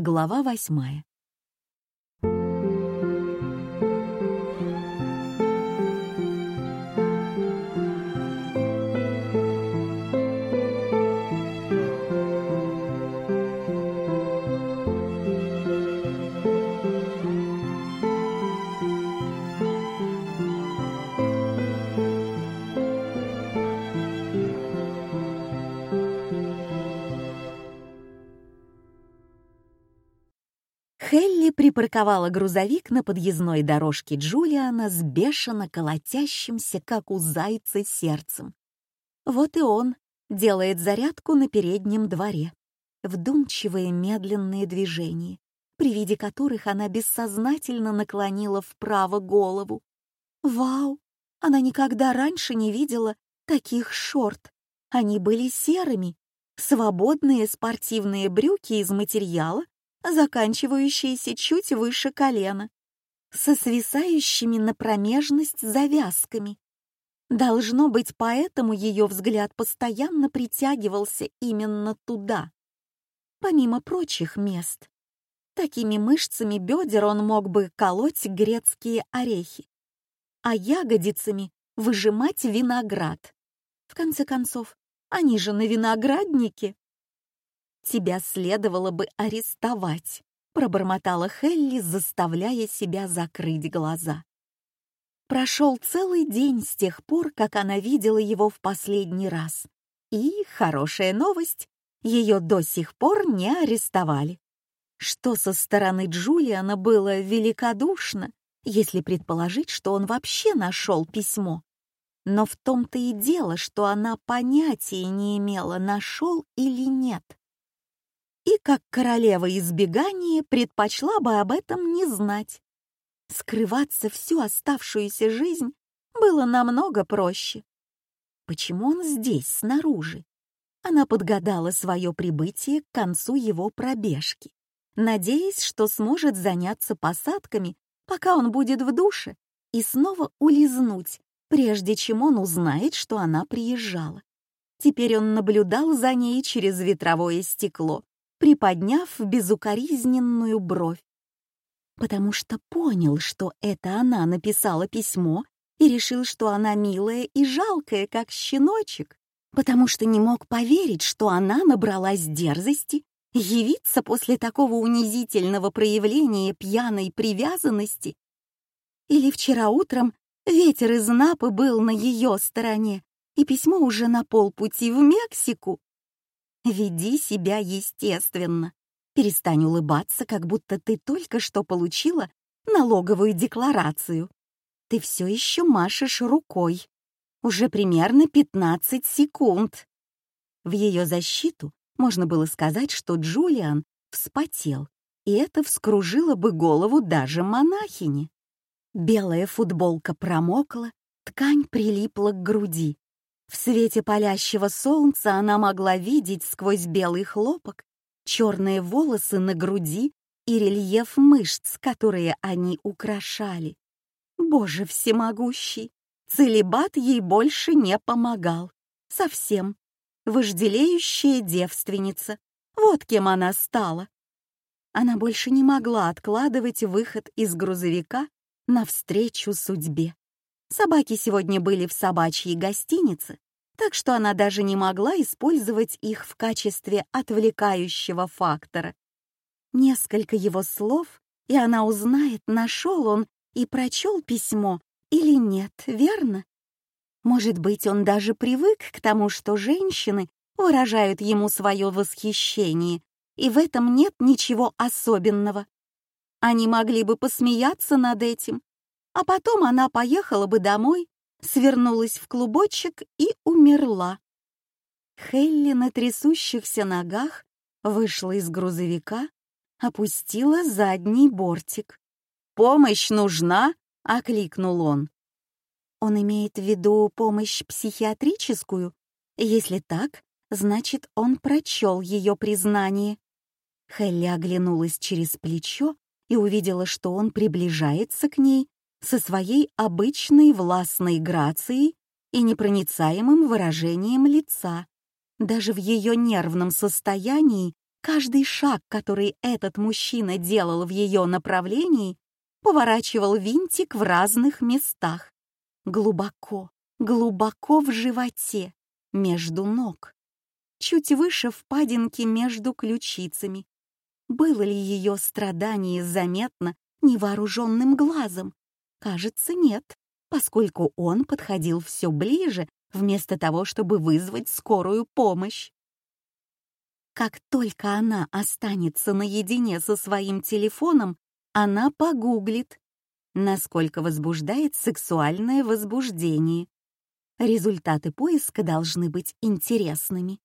Глава восьмая. Хелли припарковала грузовик на подъездной дорожке Джулиана с бешено колотящимся, как у зайца, сердцем. Вот и он делает зарядку на переднем дворе. Вдумчивые медленные движения, при виде которых она бессознательно наклонила вправо голову. Вау! Она никогда раньше не видела таких шорт. Они были серыми, свободные спортивные брюки из материала, заканчивающиеся чуть выше колена, со свисающими на промежность завязками. Должно быть, поэтому ее взгляд постоянно притягивался именно туда. Помимо прочих мест. Такими мышцами бедер он мог бы колоть грецкие орехи, а ягодицами выжимать виноград. В конце концов, они же на винограднике. «Тебя следовало бы арестовать», — пробормотала Хелли, заставляя себя закрыть глаза. Прошел целый день с тех пор, как она видела его в последний раз. И, хорошая новость, ее до сих пор не арестовали. Что со стороны Джулиана было великодушно, если предположить, что он вообще нашел письмо. Но в том-то и дело, что она понятия не имела, нашел или нет и, как королева избегания, предпочла бы об этом не знать. Скрываться всю оставшуюся жизнь было намного проще. Почему он здесь, снаружи? Она подгадала свое прибытие к концу его пробежки, надеясь, что сможет заняться посадками, пока он будет в душе, и снова улизнуть, прежде чем он узнает, что она приезжала. Теперь он наблюдал за ней через ветровое стекло, приподняв безукоризненную бровь. Потому что понял, что это она написала письмо и решил, что она милая и жалкая, как щеночек, потому что не мог поверить, что она набралась дерзости явиться после такого унизительного проявления пьяной привязанности. Или вчера утром ветер из Напы был на ее стороне, и письмо уже на полпути в Мексику. Веди себя естественно. Перестань улыбаться, как будто ты только что получила налоговую декларацию. Ты все еще машешь рукой. Уже примерно 15 секунд. В ее защиту можно было сказать, что Джулиан вспотел, и это вскружило бы голову даже монахини. Белая футболка промокла, ткань прилипла к груди. В свете палящего солнца она могла видеть сквозь белый хлопок черные волосы на груди и рельеф мышц, которые они украшали. Боже всемогущий! Целебат ей больше не помогал. Совсем. Вожделеющая девственница. Вот кем она стала. Она больше не могла откладывать выход из грузовика навстречу судьбе. Собаки сегодня были в собачьей гостинице, так что она даже не могла использовать их в качестве отвлекающего фактора. Несколько его слов, и она узнает, нашел он и прочел письмо или нет, верно? Может быть, он даже привык к тому, что женщины выражают ему свое восхищение, и в этом нет ничего особенного. Они могли бы посмеяться над этим, а потом она поехала бы домой, свернулась в клубочек и умерла. Хелли на трясущихся ногах вышла из грузовика, опустила задний бортик. «Помощь нужна?» — окликнул он. Он имеет в виду помощь психиатрическую? Если так, значит, он прочел ее признание. Хелли оглянулась через плечо и увидела, что он приближается к ней со своей обычной властной грацией и непроницаемым выражением лица. Даже в ее нервном состоянии Каждый шаг, который этот мужчина делал в ее направлении, поворачивал винтик в разных местах. Глубоко, глубоко в животе, между ног. Чуть выше впадинки между ключицами. Было ли ее страдание заметно невооруженным глазом? Кажется, нет, поскольку он подходил все ближе, вместо того, чтобы вызвать скорую помощь. Как только она останется наедине со своим телефоном, она погуглит, насколько возбуждает сексуальное возбуждение. Результаты поиска должны быть интересными.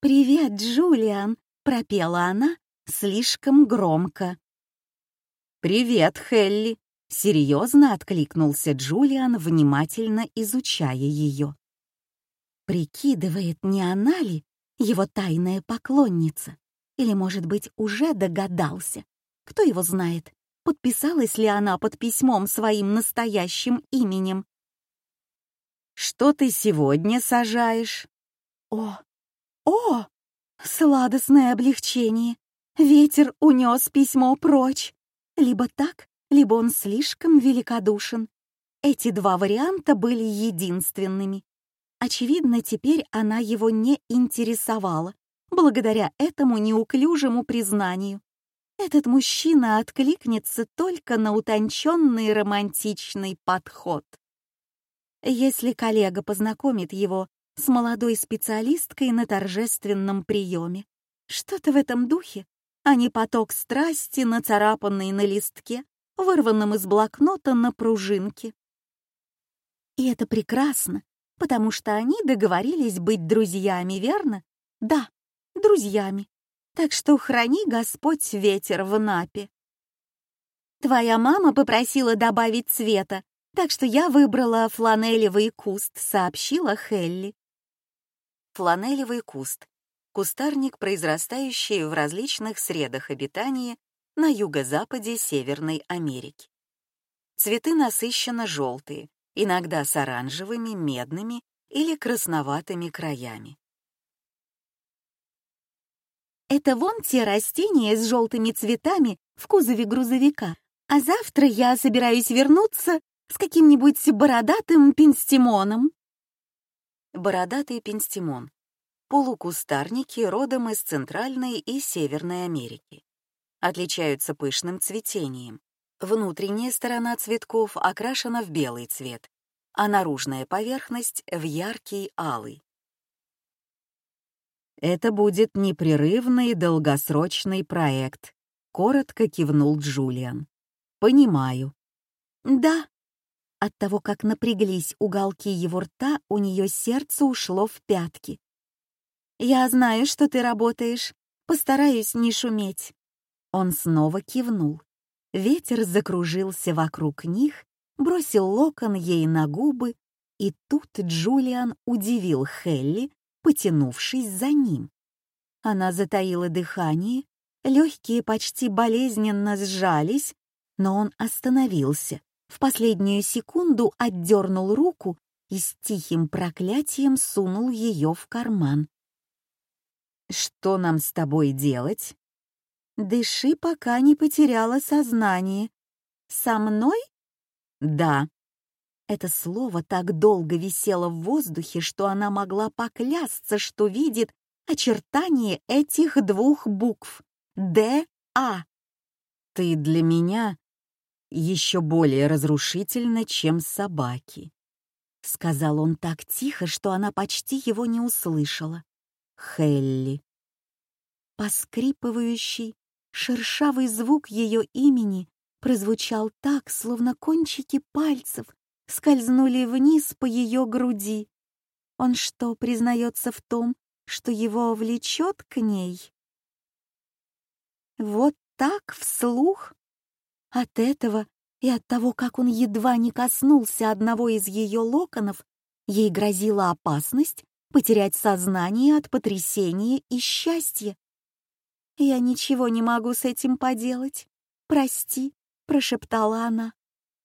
«Привет, Джулиан!» — пропела она слишком громко. «Привет, Хелли!» — серьезно откликнулся Джулиан, внимательно изучая ее. Прикидывает, не она ли его тайная поклонница? Или, может быть, уже догадался? Кто его знает, подписалась ли она под письмом своим настоящим именем? «Что ты сегодня сажаешь?» «О, о!» Сладостное облегчение. Ветер унес письмо прочь. Либо так, либо он слишком великодушен. Эти два варианта были единственными. Очевидно, теперь она его не интересовала, благодаря этому неуклюжему признанию. Этот мужчина откликнется только на утонченный романтичный подход. Если коллега познакомит его с молодой специалисткой на торжественном приеме, что-то в этом духе, а не поток страсти, нацарапанный на листке, вырванном из блокнота на пружинке. И это прекрасно, потому что они договорились быть друзьями, верно? Да, друзьями. Так что храни Господь ветер в Напе. Твоя мама попросила добавить цвета, так что я выбрала фланелевый куст, сообщила Хелли. Фланелевый куст — кустарник, произрастающий в различных средах обитания на юго-западе Северной Америки. Цветы насыщенно желтые, иногда с оранжевыми, медными или красноватыми краями. Это вон те растения с желтыми цветами в кузове грузовика. А завтра я собираюсь вернуться с каким-нибудь бородатым пенстимоном. Бородатый пенстимон. Полукустарники родом из Центральной и Северной Америки. Отличаются пышным цветением. Внутренняя сторона цветков окрашена в белый цвет, а наружная поверхность — в яркий алый. «Это будет непрерывный долгосрочный проект», — коротко кивнул Джулиан. «Понимаю». «Да». От того, как напряглись уголки его рта, у нее сердце ушло в пятки. «Я знаю, что ты работаешь. Постараюсь не шуметь». Он снова кивнул. Ветер закружился вокруг них, бросил локон ей на губы, и тут Джулиан удивил Хелли, потянувшись за ним. Она затаила дыхание, легкие почти болезненно сжались, но он остановился, в последнюю секунду отдернул руку и с тихим проклятием сунул ее в карман. «Что нам с тобой делать?» Дыши, пока не потеряла сознание. Со мной? Да. Это слово так долго висело в воздухе, что она могла поклясться, что видит очертания этих двух букв — Д-А. Ты для меня еще более разрушительна, чем собаки, — сказал он так тихо, что она почти его не услышала. Хелли. Поскрипывающий, Шершавый звук ее имени прозвучал так, словно кончики пальцев скользнули вниз по ее груди. Он что, признается в том, что его влечет к ней? Вот так, вслух? От этого и от того, как он едва не коснулся одного из ее локонов, ей грозила опасность потерять сознание от потрясения и счастья. «Я ничего не могу с этим поделать. Прости», — прошептала она.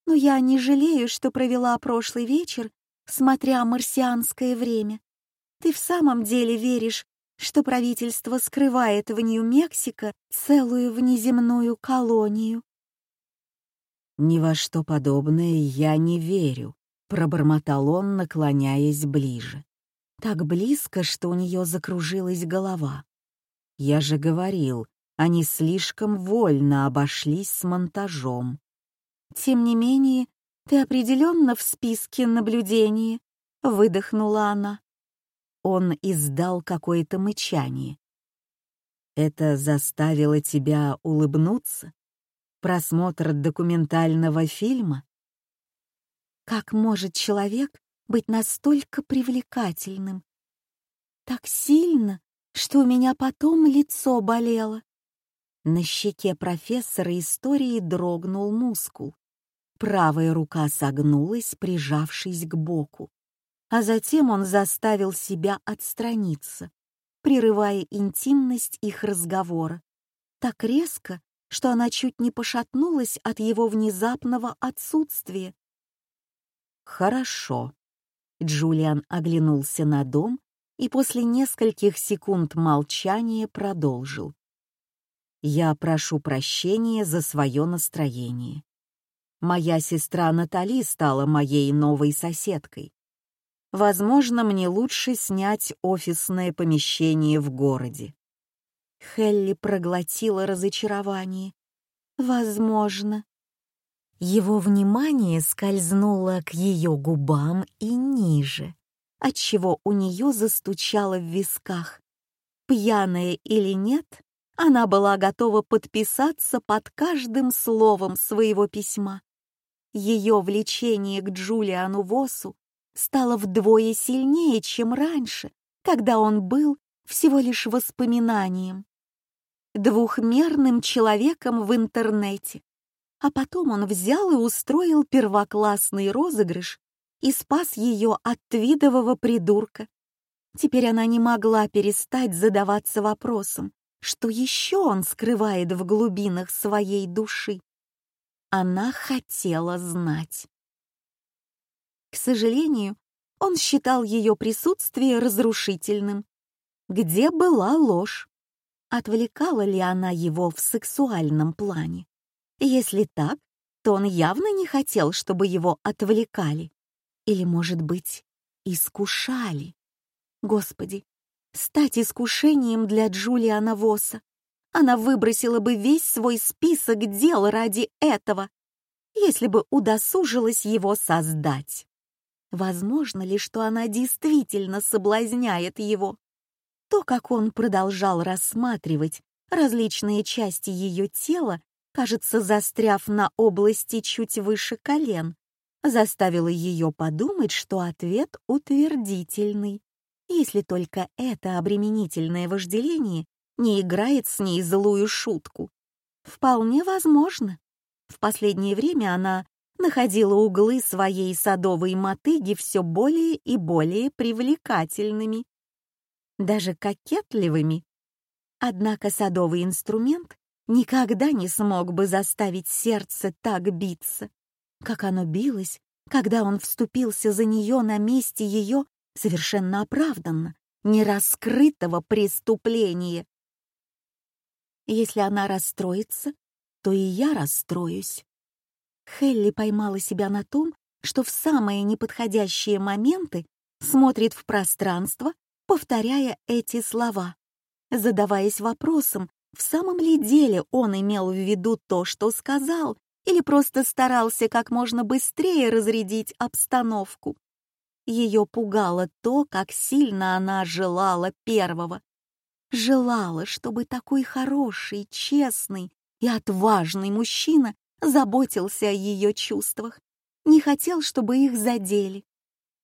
«Но я не жалею, что провела прошлый вечер, смотря марсианское время. Ты в самом деле веришь, что правительство скрывает в Нью-Мексико целую внеземную колонию. «Ни во что подобное я не верю», — пробормотал он, наклоняясь ближе. Так близко, что у нее закружилась голова. «Я же говорил, они слишком вольно обошлись с монтажом». «Тем не менее, ты определенно в списке наблюдения», — выдохнула она. Он издал какое-то мычание. «Это заставило тебя улыбнуться? Просмотр документального фильма?» Как может человек быть настолько привлекательным? Так сильно, что у меня потом лицо болело. На щеке профессора истории дрогнул мускул. Правая рука согнулась, прижавшись к боку а затем он заставил себя отстраниться, прерывая интимность их разговора, так резко, что она чуть не пошатнулась от его внезапного отсутствия. «Хорошо». Джулиан оглянулся на дом и после нескольких секунд молчания продолжил. «Я прошу прощения за свое настроение. Моя сестра Натали стала моей новой соседкой. Возможно, мне лучше снять офисное помещение в городе. Хелли проглотила разочарование. Возможно. Его внимание скользнуло к ее губам и ниже, отчего у нее застучало в висках. Пьяная или нет, она была готова подписаться под каждым словом своего письма. Ее влечение к Джулиану Восу стало вдвое сильнее, чем раньше, когда он был всего лишь воспоминанием. Двухмерным человеком в интернете. А потом он взял и устроил первоклассный розыгрыш и спас ее от твидового придурка. Теперь она не могла перестать задаваться вопросом, что еще он скрывает в глубинах своей души. Она хотела знать. К сожалению, он считал ее присутствие разрушительным. Где была ложь? Отвлекала ли она его в сексуальном плане? Если так, то он явно не хотел, чтобы его отвлекали. Или, может быть, искушали. Господи, стать искушением для Джулиана Восса. Она выбросила бы весь свой список дел ради этого, если бы удосужилась его создать. Возможно ли, что она действительно соблазняет его? То, как он продолжал рассматривать различные части ее тела, кажется, застряв на области чуть выше колен, заставило ее подумать, что ответ утвердительный, если только это обременительное вожделение не играет с ней злую шутку. Вполне возможно. В последнее время она находила углы своей садовой мотыги все более и более привлекательными, даже кокетливыми. Однако садовый инструмент никогда не смог бы заставить сердце так биться, как оно билось, когда он вступился за нее на месте ее совершенно оправданно, нераскрытого преступления. Если она расстроится, то и я расстроюсь. Хелли поймала себя на том, что в самые неподходящие моменты смотрит в пространство, повторяя эти слова, задаваясь вопросом, в самом ли деле он имел в виду то, что сказал, или просто старался как можно быстрее разрядить обстановку. Ее пугало то, как сильно она желала первого. Желала, чтобы такой хороший, честный и отважный мужчина заботился о ее чувствах, не хотел, чтобы их задели.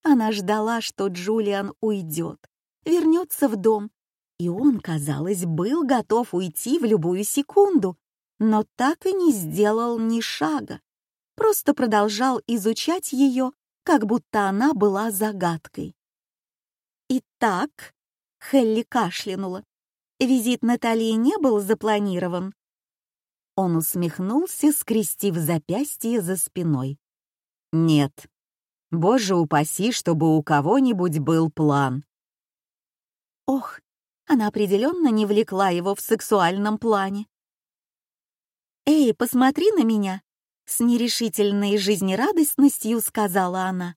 Она ждала, что Джулиан уйдет, вернется в дом, и он, казалось, был готов уйти в любую секунду, но так и не сделал ни шага, просто продолжал изучать ее, как будто она была загадкой. «Итак», — Хелли кашлянула, — «визит Натальи не был запланирован?» Он усмехнулся, скрестив запястье за спиной. «Нет. Боже упаси, чтобы у кого-нибудь был план». Ох, Она определенно не влекла его в сексуальном плане. «Эй, посмотри на меня!» С нерешительной жизнерадостностью сказала она.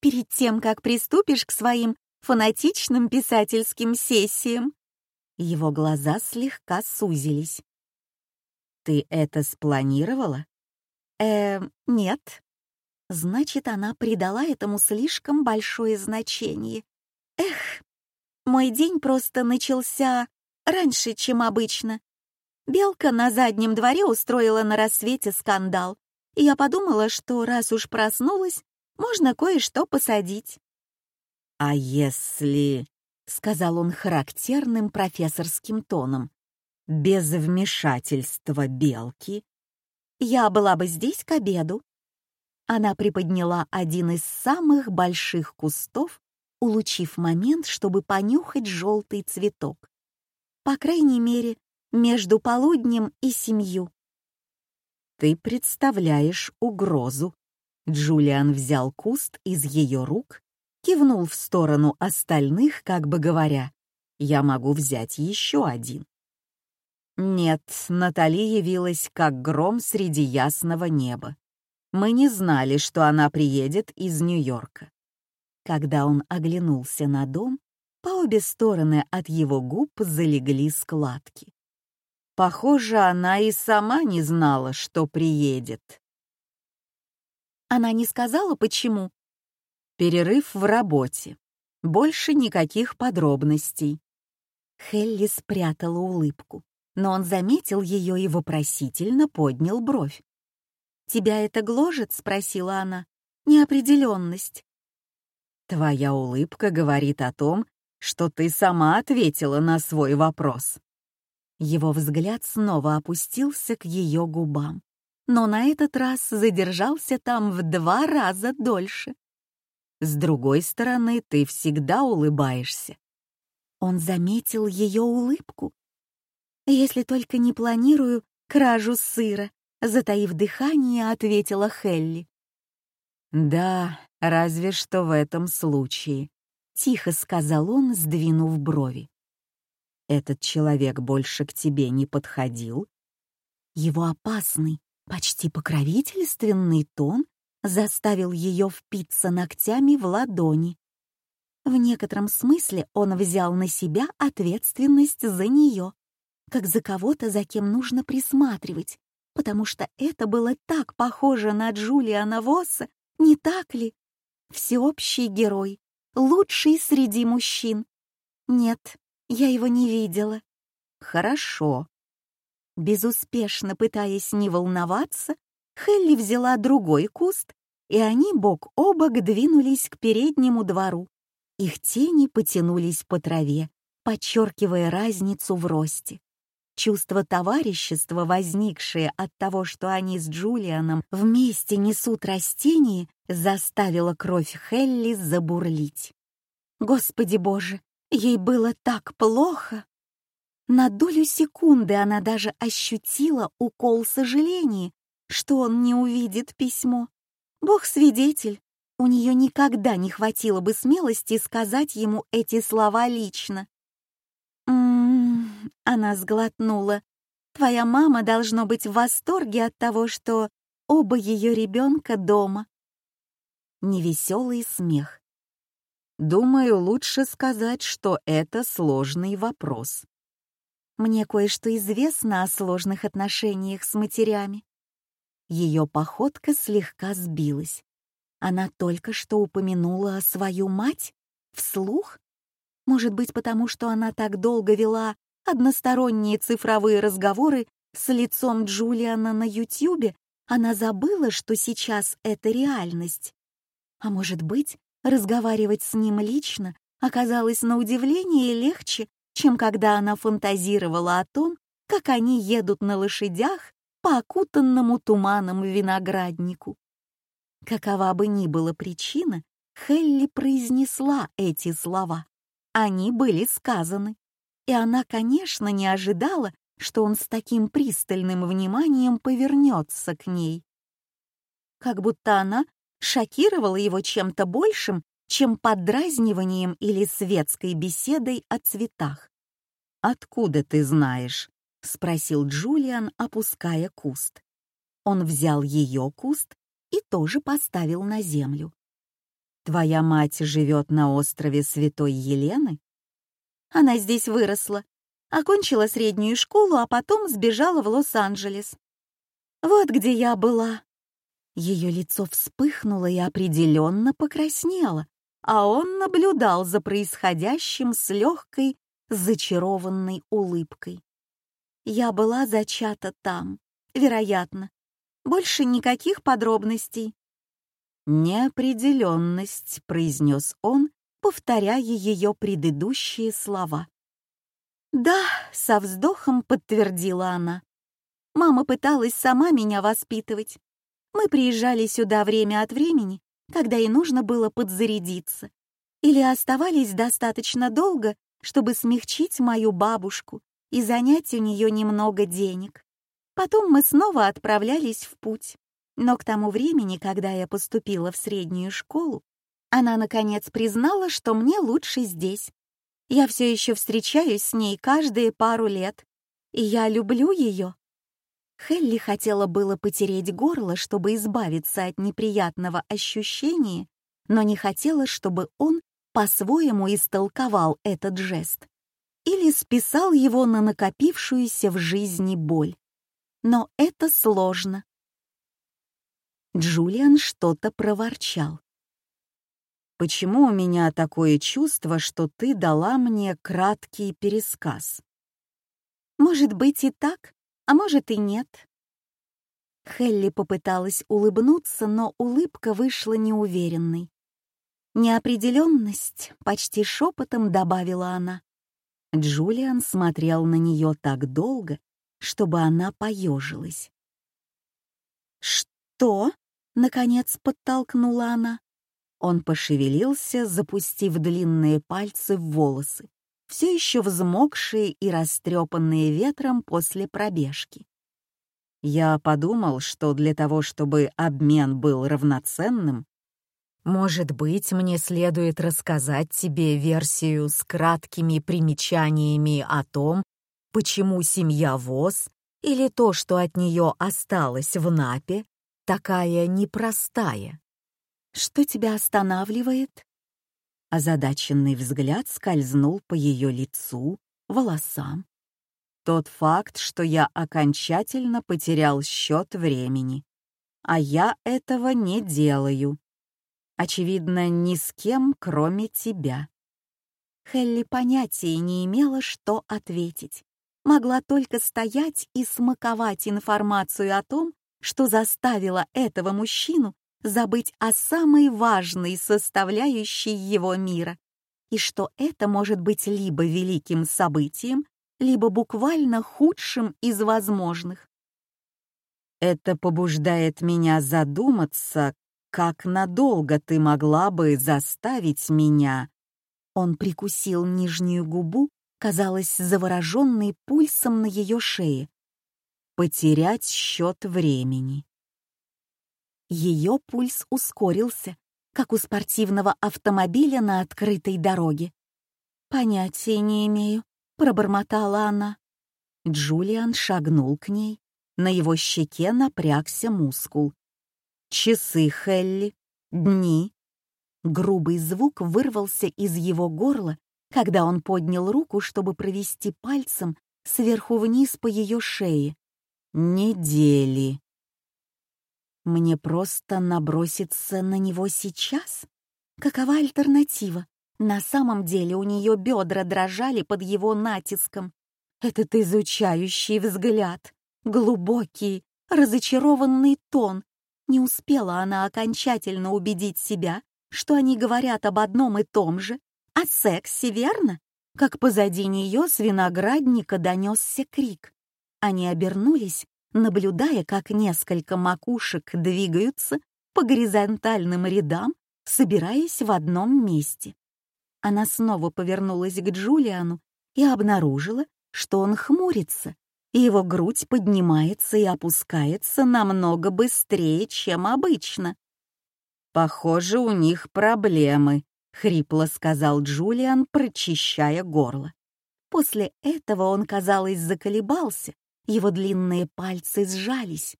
«Перед тем, как приступишь к своим фанатичным писательским сессиям». Его глаза слегка сузились. «Ты это спланировала?» «Э, нет». Значит, она придала этому слишком большое значение. Эх, мой день просто начался раньше, чем обычно. Белка на заднем дворе устроила на рассвете скандал, и я подумала, что раз уж проснулась, можно кое-что посадить. «А если...» — сказал он характерным профессорским тоном. «Без вмешательства белки?» «Я была бы здесь к обеду». Она приподняла один из самых больших кустов, улучив момент, чтобы понюхать желтый цветок. По крайней мере, между полуднем и семью. «Ты представляешь угрозу». Джулиан взял куст из ее рук кивнул в сторону остальных, как бы говоря, «Я могу взять еще один». Нет, Натали явилась как гром среди ясного неба. Мы не знали, что она приедет из Нью-Йорка. Когда он оглянулся на дом, по обе стороны от его губ залегли складки. Похоже, она и сама не знала, что приедет. Она не сказала, почему, Перерыв в работе. Больше никаких подробностей. Хелли спрятала улыбку, но он заметил ее и вопросительно поднял бровь. «Тебя это гложет?» — спросила она. «Неопределенность». «Твоя улыбка говорит о том, что ты сама ответила на свой вопрос». Его взгляд снова опустился к ее губам, но на этот раз задержался там в два раза дольше. С другой стороны, ты всегда улыбаешься. Он заметил ее улыбку. «Если только не планирую кражу сыра», — затаив дыхание, ответила Хелли. «Да, разве что в этом случае», — тихо сказал он, сдвинув брови. «Этот человек больше к тебе не подходил?» Его опасный, почти покровительственный тон заставил ее впиться ногтями в ладони. В некотором смысле он взял на себя ответственность за нее, как за кого-то, за кем нужно присматривать, потому что это было так похоже на Джулиана Восса, не так ли? Всеобщий герой, лучший среди мужчин. Нет, я его не видела. Хорошо. Безуспешно пытаясь не волноваться, Хелли взяла другой куст, и они бок о бок двинулись к переднему двору. Их тени потянулись по траве, подчеркивая разницу в росте. Чувство товарищества, возникшее от того, что они с Джулианом вместе несут растения, заставило кровь Хелли забурлить. Господи боже, ей было так плохо! На долю секунды она даже ощутила укол сожаления, что он не увидит письмо. Бог свидетель, у нее никогда не хватило бы смелости сказать ему эти слова лично. «М-м-м», она сглотнула. «Твоя мама должно быть в восторге от того, что оба ее ребенка дома». Невеселый смех. «Думаю, лучше сказать, что это сложный вопрос». «Мне кое-что известно о сложных отношениях с матерями. Ее походка слегка сбилась. Она только что упомянула свою мать вслух? Может быть, потому что она так долго вела односторонние цифровые разговоры с лицом Джулиана на Ютьюбе, она забыла, что сейчас это реальность. А может быть, разговаривать с ним лично оказалось на удивление легче, чем когда она фантазировала о том, как они едут на лошадях по окутанному туманом винограднику. Какова бы ни была причина, Хелли произнесла эти слова. Они были сказаны. И она, конечно, не ожидала, что он с таким пристальным вниманием повернется к ней. Как будто она шокировала его чем-то большим, чем поддразниванием или светской беседой о цветах. «Откуда ты знаешь?» — спросил Джулиан, опуская куст. Он взял ее куст и тоже поставил на землю. «Твоя мать живет на острове Святой Елены?» «Она здесь выросла, окончила среднюю школу, а потом сбежала в Лос-Анджелес. Вот где я была». Ее лицо вспыхнуло и определенно покраснело, а он наблюдал за происходящим с легкой, зачарованной улыбкой. Я была зачата там, вероятно. Больше никаких подробностей. «Неопределенность», — произнес он, повторяя ее предыдущие слова. «Да», — со вздохом подтвердила она. «Мама пыталась сама меня воспитывать. Мы приезжали сюда время от времени, когда ей нужно было подзарядиться, или оставались достаточно долго, чтобы смягчить мою бабушку и занять у нее немного денег. Потом мы снова отправлялись в путь. Но к тому времени, когда я поступила в среднюю школу, она, наконец, признала, что мне лучше здесь. Я все еще встречаюсь с ней каждые пару лет, и я люблю ее. Хелли хотела было потереть горло, чтобы избавиться от неприятного ощущения, но не хотела, чтобы он по-своему истолковал этот жест или списал его на накопившуюся в жизни боль. Но это сложно. Джулиан что-то проворчал. «Почему у меня такое чувство, что ты дала мне краткий пересказ?» «Может быть и так, а может и нет». Хелли попыталась улыбнуться, но улыбка вышла неуверенной. «Неопределенность», — почти шепотом добавила она. Джулиан смотрел на нее так долго, чтобы она поежилась. «Что?» Наконец подтолкнула она. Он пошевелился, запустив длинные пальцы в волосы, все еще взмокшие и растрепанные ветром после пробежки. Я подумал, что для того, чтобы обмен был равноценным, может быть, мне следует рассказать тебе версию с краткими примечаниями о том, почему семья ВОЗ или то, что от нее осталось в Напе, такая непростая. Что тебя останавливает? Озадаченный взгляд скользнул по ее лицу, волосам. Тот факт, что я окончательно потерял счет времени. А я этого не делаю. Очевидно, ни с кем, кроме тебя. Хелли понятия не имела, что ответить. Могла только стоять и смаковать информацию о том, что заставило этого мужчину забыть о самой важной составляющей его мира, и что это может быть либо великим событием, либо буквально худшим из возможных. Это побуждает меня задуматься, как надолго ты могла бы заставить меня. Он прикусил нижнюю губу, казалось, завороженный пульсом на ее шее, потерять счет времени. Ее пульс ускорился, как у спортивного автомобиля на открытой дороге. «Понятия не имею», — пробормотала она. Джулиан шагнул к ней. На его щеке напрягся мускул. «Часы, Хелли, дни». Грубый звук вырвался из его горла, когда он поднял руку, чтобы провести пальцем сверху вниз по ее шее недели. Мне просто наброситься на него сейчас? Какова альтернатива? На самом деле у нее бедра дрожали под его натиском. Этот изучающий взгляд, глубокий, разочарованный тон. Не успела она окончательно убедить себя, что они говорят об одном и том же, о сексе, верно? Как позади нее с виноградника донесся крик. Они обернулись, наблюдая, как несколько макушек двигаются по горизонтальным рядам, собираясь в одном месте. Она снова повернулась к Джулиану и обнаружила, что он хмурится, и его грудь поднимается и опускается намного быстрее, чем обычно. «Похоже, у них проблемы», — хрипло сказал Джулиан, прочищая горло. После этого он, казалось, заколебался, его длинные пальцы сжались.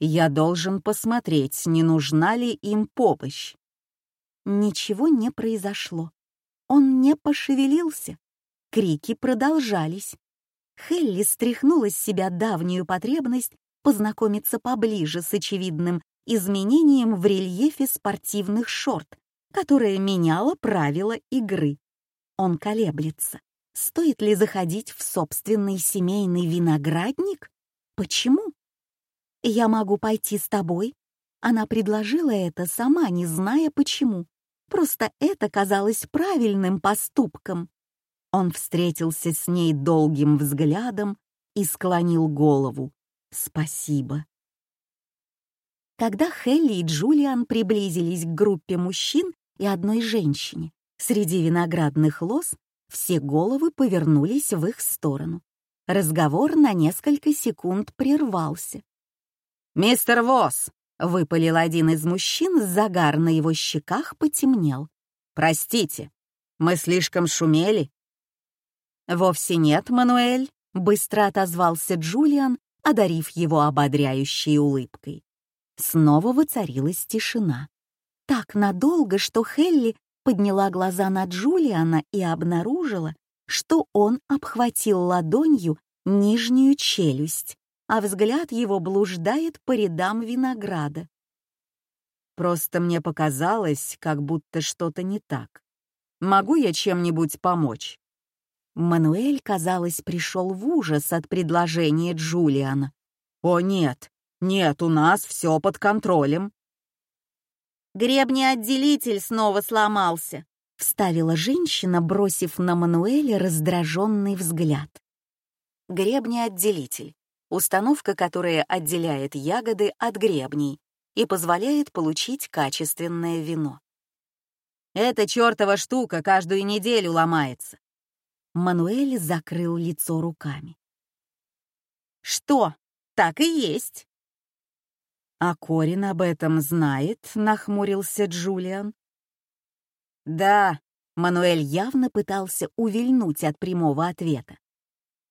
«Я должен посмотреть, не нужна ли им помощь». Ничего не произошло. Он не пошевелился. Крики продолжались. Хелли стряхнула с себя давнюю потребность познакомиться поближе с очевидным изменением в рельефе спортивных шорт, которое меняло правила игры. Он колеблется. Стоит ли заходить в собственный семейный виноградник? Почему? Я могу пойти с тобой. Она предложила это, сама не зная почему. Просто это казалось правильным поступком. Он встретился с ней долгим взглядом и склонил голову. «Спасибо». Когда Хелли и Джулиан приблизились к группе мужчин и одной женщине, среди виноградных лоз все головы повернулись в их сторону. Разговор на несколько секунд прервался. «Мистер Восс!» — выпалил один из мужчин, загар на его щеках потемнел. «Простите, мы слишком шумели?» «Вовсе нет, Мануэль», — быстро отозвался Джулиан, одарив его ободряющей улыбкой. Снова воцарилась тишина. Так надолго, что Хелли подняла глаза на Джулиана и обнаружила, что он обхватил ладонью нижнюю челюсть, а взгляд его блуждает по рядам винограда. «Просто мне показалось, как будто что-то не так. Могу я чем-нибудь помочь?» Мануэль, казалось, пришел в ужас от предложения Джулиана. «О нет, нет, у нас все под контролем. Гребнеотделитель снова сломался», — вставила женщина, бросив на Мануэля раздраженный взгляд. Гребнеотделитель — установка, которая отделяет ягоды от гребней и позволяет получить качественное вино. «Эта чертова штука каждую неделю ломается». Мануэль закрыл лицо руками. «Что, так и есть?» «А Корин об этом знает?» — нахмурился Джулиан. «Да», — Мануэль явно пытался увильнуть от прямого ответа.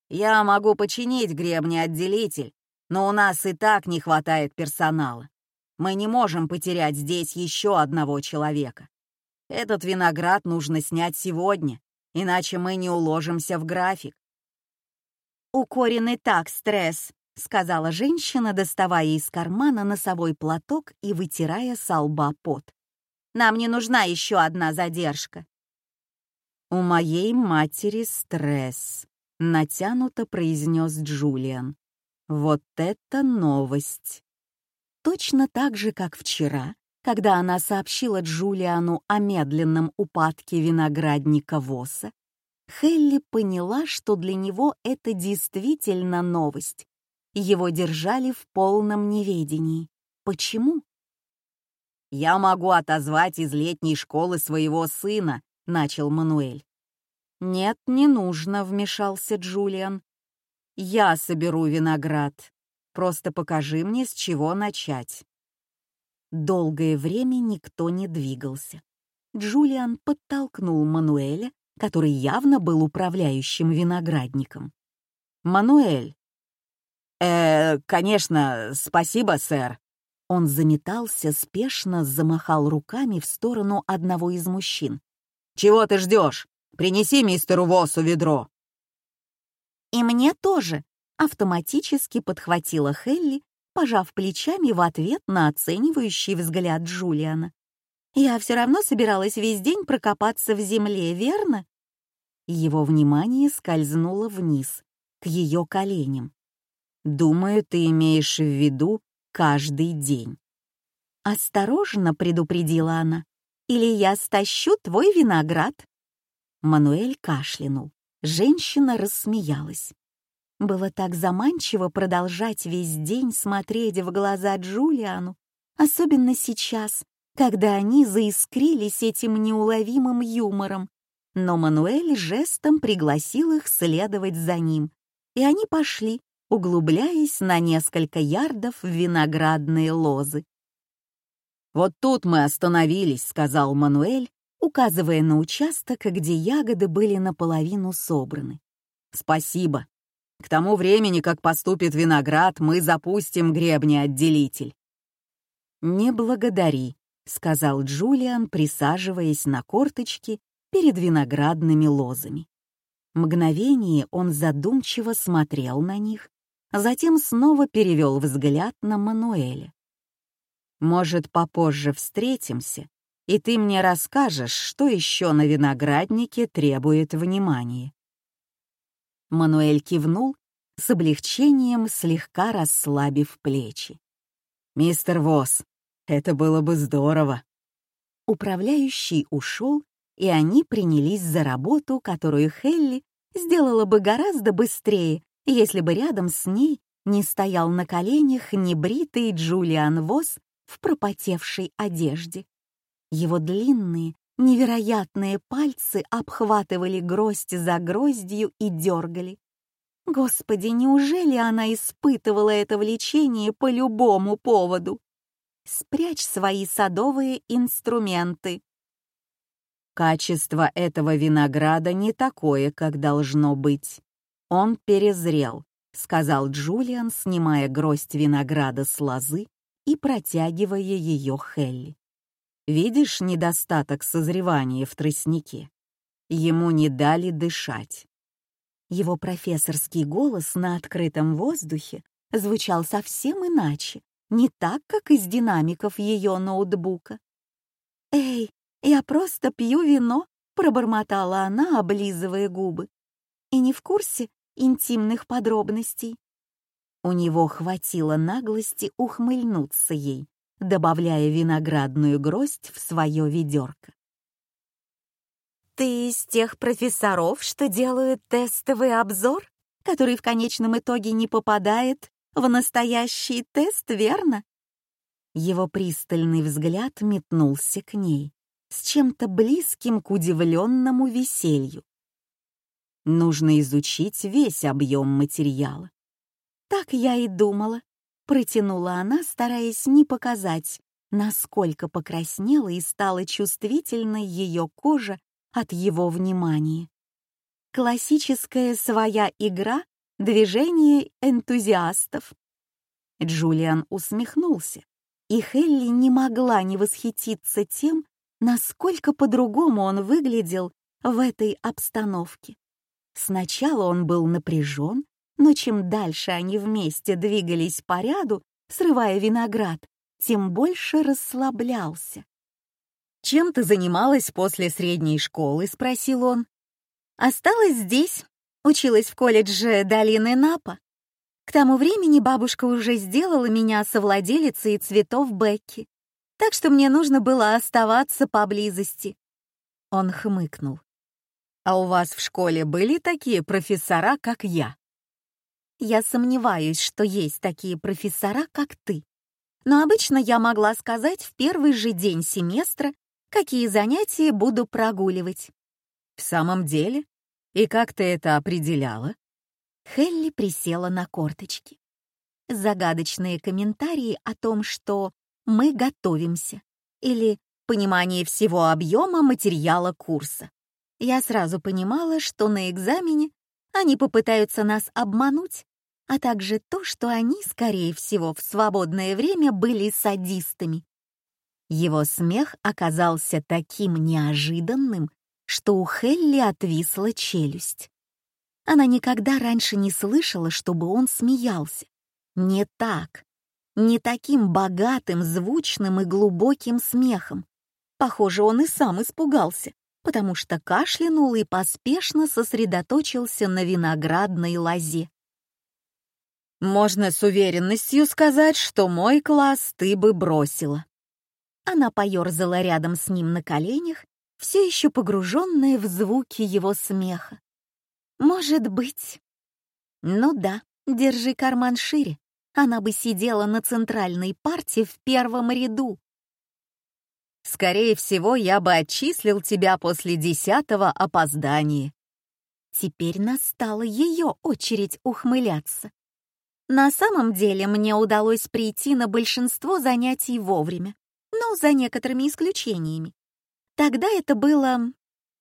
«Я могу починить гребни-отделитель, но у нас и так не хватает персонала. Мы не можем потерять здесь еще одного человека. Этот виноград нужно снять сегодня, иначе мы не уложимся в график». «У Корин и так стресс», — сказала женщина, доставая из кармана носовой платок и вытирая со лба пот. «Нам не нужна еще одна задержка». «У моей матери стресс», — натянуто произнес Джулиан. «Вот это новость!» Точно так же, как вчера, когда она сообщила Джулиану о медленном упадке виноградника Восса, Хелли поняла, что для него это действительно новость, его держали в полном неведении. Почему? «Я могу отозвать из летней школы своего сына», — начал Мануэль. «Нет, не нужно», — вмешался Джулиан. «Я соберу виноград. Просто покажи мне, с чего начать». Долгое время никто не двигался. Джулиан подтолкнул Мануэля, который явно был управляющим виноградником. «Мануэль, «Э, конечно, спасибо, сэр». Он заметался, спешно замахал руками в сторону одного из мужчин. «Чего ты ждешь? Принеси мистеру Восу ведро». «И мне тоже», — автоматически подхватила Хелли, пожав плечами в ответ на оценивающий взгляд Джулиана. «Я все равно собиралась весь день прокопаться в земле, верно?» Его внимание скользнуло вниз, к ее коленям. Думаю, ты имеешь в виду каждый день. Осторожно, предупредила она, или я стащу твой виноград. Мануэль кашлянул. Женщина рассмеялась. Было так заманчиво продолжать весь день смотреть в глаза Джулиану, особенно сейчас, когда они заискрились этим неуловимым юмором. Но Мануэль жестом пригласил их следовать за ним, и они пошли, углубляясь на несколько ярдов в виноградные лозы. «Вот тут мы остановились», — сказал Мануэль, указывая на участок, где ягоды были наполовину собраны. Спасибо. К тому времени, как поступит виноград, мы запустим гребнеотделитель. Не благодари, сказал Джулиан, присаживаясь на корточки перед виноградными лозами. Мгновение он задумчиво смотрел на них, затем снова перевел взгляд на Мануэля. «Может, попозже встретимся, и ты мне расскажешь, что еще на винограднике требует внимания». Мануэль кивнул, с облегчением слегка расслабив плечи. «Мистер Восс, это было бы здорово». Управляющий ушел, и они принялись за работу, которую Хелли сделала бы гораздо быстрее, если бы рядом с ней не стоял на коленях небритый Джулиан Восс в пропотевшей одежде. Его длинные, невероятные пальцы обхватывали гроздь за гроздью и дергали. Господи, неужели она испытывала это влечение по любому поводу? Спрячь свои садовые инструменты. Качество этого винограда не такое, как должно быть. Он перезрел, сказал Джулиан, снимая гроздь винограда с лозы и протягивая ее Хелли. Видишь недостаток созревания в тростнике? Ему не дали дышать. Его профессорский голос на открытом воздухе звучал совсем иначе, не так, как из динамиков ее ноутбука. «Эй, «Я просто пью вино», — пробормотала она, облизывая губы. «И не в курсе интимных подробностей». У него хватило наглости ухмыльнуться ей, добавляя виноградную гроздь в свое ведерко. «Ты из тех профессоров, что делают тестовый обзор, который в конечном итоге не попадает в настоящий тест, верно?» Его пристальный взгляд метнулся к ней с чем-то близким к удивленному веселью. Нужно изучить весь объем материала. Так я и думала, протянула она, стараясь не показать, насколько покраснела и стала чувствительной ее кожа от его внимания. Классическая своя игра — движение энтузиастов. Джулиан усмехнулся, и Хелли не могла не восхититься тем, насколько по-другому он выглядел в этой обстановке. Сначала он был напряжен, но чем дальше они вместе двигались по ряду, срывая виноград, тем больше расслаблялся. «Чем ты занималась после средней школы?» — спросил он. «Осталась здесь, училась в колледже долины Напа. К тому времени бабушка уже сделала меня совладелицей цветов Бекки так что мне нужно было оставаться поблизости. Он хмыкнул. «А у вас в школе были такие профессора, как я?» «Я сомневаюсь, что есть такие профессора, как ты. Но обычно я могла сказать в первый же день семестра, какие занятия буду прогуливать». «В самом деле? И как ты это определяла?» Хелли присела на корточки. Загадочные комментарии о том, что мы готовимся, или понимание всего объема материала курса. Я сразу понимала, что на экзамене они попытаются нас обмануть, а также то, что они, скорее всего, в свободное время были садистами. Его смех оказался таким неожиданным, что у Хелли отвисла челюсть. Она никогда раньше не слышала, чтобы он смеялся. Не так, не таким богатым, звучным и глубоким смехом. Похоже, он и сам испугался, потому что кашлянул и поспешно сосредоточился на виноградной лозе. «Можно с уверенностью сказать, что мой класс ты бы бросила». Она поерзала рядом с ним на коленях, все еще погруженная в звуки его смеха. «Может быть». «Ну да, держи карман шире она бы сидела на центральной парте в первом ряду. Скорее всего, я бы отчислил тебя после десятого опоздания. Теперь настала ее очередь ухмыляться. На самом деле мне удалось прийти на большинство занятий вовремя, но за некоторыми исключениями. Тогда это было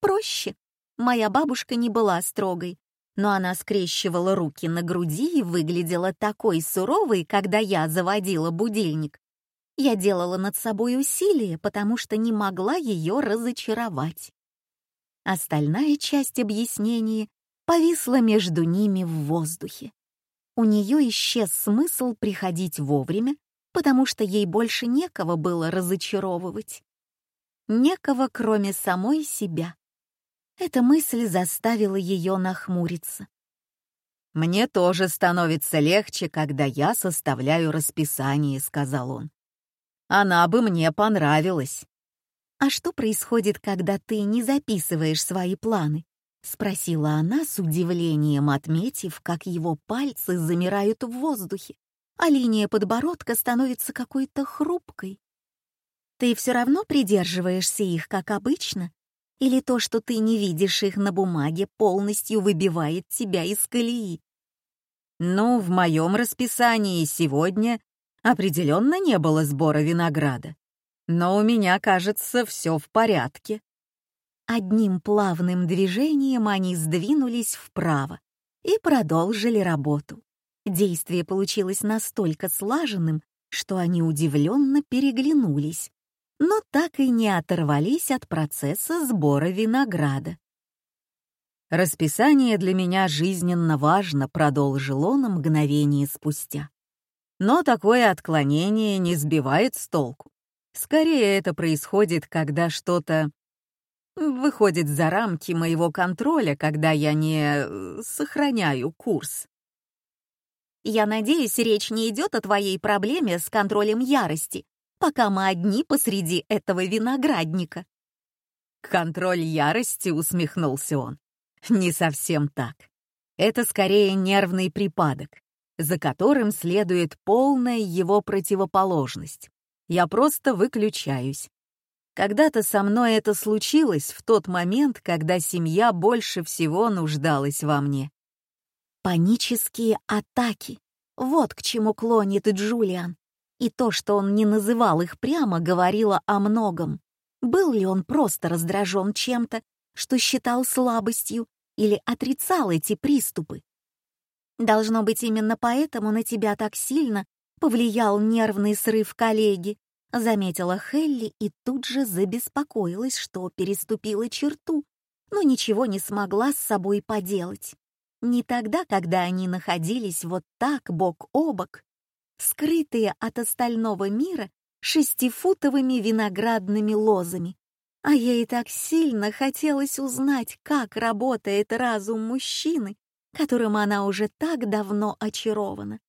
проще. Моя бабушка не была строгой, но она скрещивала руки на груди и выглядела такой суровой, когда я заводила будильник. Я делала над собой усилие, потому что не могла ее разочаровать. Остальная часть объяснения повисла между ними в воздухе. У нее исчез смысл приходить вовремя, потому что ей больше некого было разочаровывать. Некого, кроме самой себя. Эта мысль заставила ее нахмуриться. «Мне тоже становится легче, когда я составляю расписание», — сказал он. «Она бы мне понравилась». «А что происходит, когда ты не записываешь свои планы?» — спросила она с удивлением, отметив, как его пальцы замирают в воздухе, а линия подбородка становится какой-то хрупкой. «Ты все равно придерживаешься их, как обычно?» Или то, что ты не видишь их на бумаге, полностью выбивает тебя из колеи? Ну, в моем расписании сегодня определенно не было сбора винограда. Но у меня, кажется, все в порядке. Одним плавным движением они сдвинулись вправо и продолжили работу. Действие получилось настолько слаженным, что они удивленно переглянулись, но так и не оторвались от процесса сбора винограда. «Расписание для меня жизненно важно», — продолжил он мгновение спустя. «Но такое отклонение не сбивает с толку. Скорее это происходит, когда что-то выходит за рамки моего контроля, когда я не э, сохраняю курс. Я надеюсь, речь не идет о твоей проблеме с контролем ярости, пока мы одни посреди этого виноградника. Контроль ярости, усмехнулся он. Не совсем так. Это скорее нервный припадок, за которым следует полная его противоположность. Я просто выключаюсь. Когда-то со мной это случилось в тот момент, когда семья больше всего нуждалась во мне. Панические атаки. Вот к чему клонит Джулиан. И то, что он не называл их прямо, говорило о многом. Был ли он просто раздражен чем-то, что считал слабостью, или отрицал эти приступы? Должно быть, именно поэтому на тебя так сильно повлиял нервный срыв коллеги, заметила Хелли и тут же забеспокоилась, что переступила черту, но ничего не смогла с собой поделать. Не тогда, когда они находились вот так бок о бок, скрытые от остального мира шестифутовыми виноградными лозами. А ей так сильно хотелось узнать, как работает разум мужчины, которым она уже так давно очарована.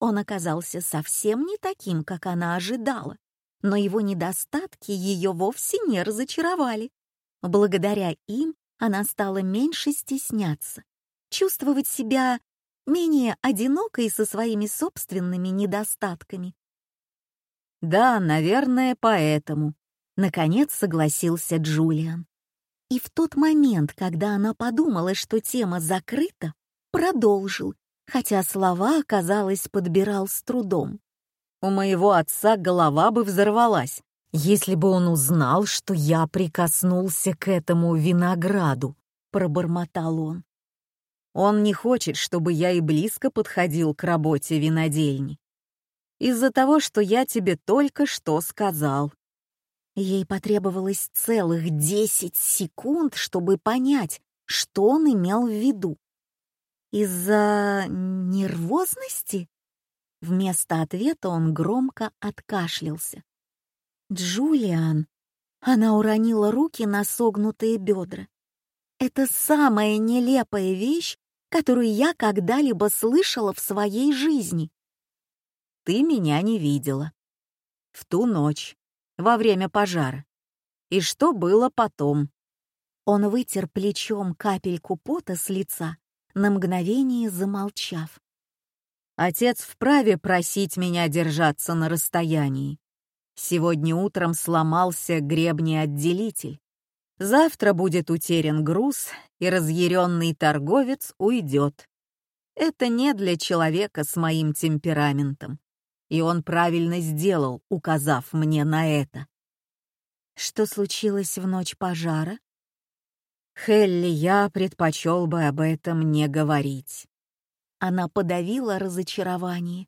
Он оказался совсем не таким, как она ожидала, но его недостатки ее вовсе не разочаровали. Благодаря им она стала меньше стесняться, чувствовать себя менее одинокой со своими собственными недостатками. «Да, наверное, поэтому», — наконец согласился Джулиан. И в тот момент, когда она подумала, что тема закрыта, продолжил, хотя слова, оказалось, подбирал с трудом. «У моего отца голова бы взорвалась, если бы он узнал, что я прикоснулся к этому винограду», — пробормотал он. Он не хочет, чтобы я и близко подходил к работе винодельни. Из-за того, что я тебе только что сказал. Ей потребовалось целых десять секунд, чтобы понять, что он имел в виду. Из-за нервозности? Вместо ответа он громко откашлялся. «Джулиан!» Она уронила руки на согнутые бедра. «Это самая нелепая вещь, которую я когда-либо слышала в своей жизни. Ты меня не видела. В ту ночь, во время пожара. И что было потом? Он вытер плечом капельку пота с лица, на мгновение замолчав. Отец вправе просить меня держаться на расстоянии. Сегодня утром сломался гребнеотделитель. Завтра будет утерян груз, и разъяренный торговец уйдет. Это не для человека с моим темпераментом. И он правильно сделал, указав мне на это. Что случилось в ночь пожара? Хелли, я предпочел бы об этом не говорить. Она подавила разочарование.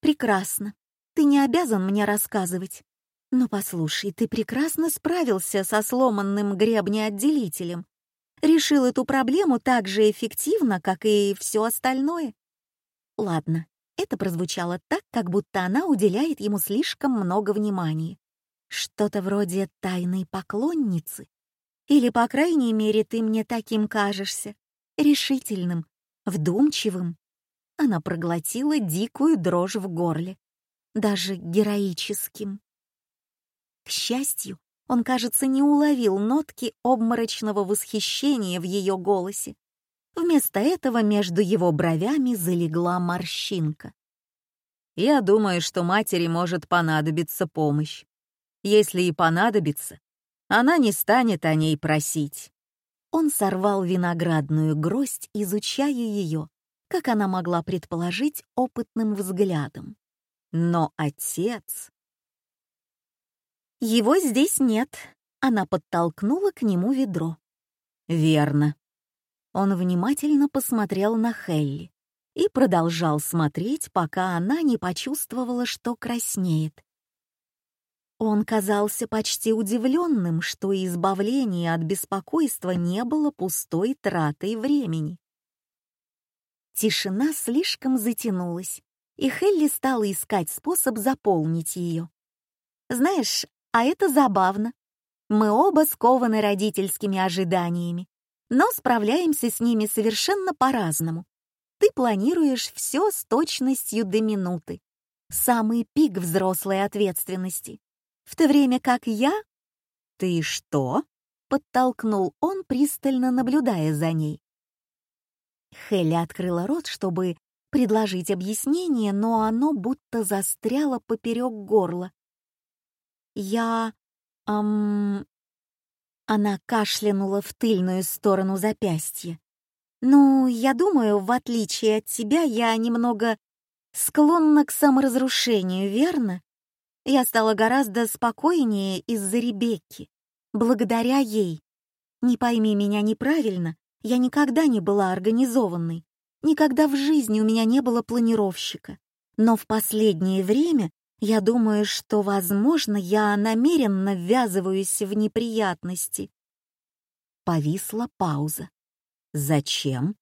«Прекрасно. Ты не обязан мне рассказывать. Но послушай, ты прекрасно справился со сломанным гребнеотделителем. Решил эту проблему так же эффективно, как и все остальное. Ладно, это прозвучало так, как будто она уделяет ему слишком много внимания. Что-то вроде тайной поклонницы. Или, по крайней мере, ты мне таким кажешься. Решительным, вдумчивым. Она проглотила дикую дрожь в горле. Даже героическим. К счастью, он, кажется, не уловил нотки обморочного восхищения в ее голосе. Вместо этого между его бровями залегла морщинка. «Я думаю, что матери может понадобиться помощь. Если и понадобится, она не станет о ней просить». Он сорвал виноградную гроздь, изучая ее, как она могла предположить опытным взглядом. Но отец... «Его здесь нет», — она подтолкнула к нему ведро. «Верно». Он внимательно посмотрел на Хелли и продолжал смотреть, пока она не почувствовала, что краснеет. Он казался почти удивленным, что избавление от беспокойства не было пустой тратой времени. Тишина слишком затянулась, и Хелли стала искать способ заполнить ее. «Знаешь, а это забавно. Мы оба скованы родительскими ожиданиями, но справляемся с ними совершенно по-разному. Ты планируешь все с точностью до минуты. Самый пик взрослой ответственности в то время как я... «Ты что?» — подтолкнул он, пристально наблюдая за ней. Хелли открыла рот, чтобы предложить объяснение, но оно будто застряло поперек горла. «Я... эм...» Она кашлянула в тыльную сторону запястья. «Ну, я думаю, в отличие от тебя, я немного склонна к саморазрушению, верно? Я стала гораздо спокойнее из-за Ребекки, благодаря ей. Не пойми меня неправильно, я никогда не была организованной, никогда в жизни у меня не было планировщика. Но в последнее время я думаю, что, возможно, я намеренно ввязываюсь в неприятности. Повисла пауза. Зачем?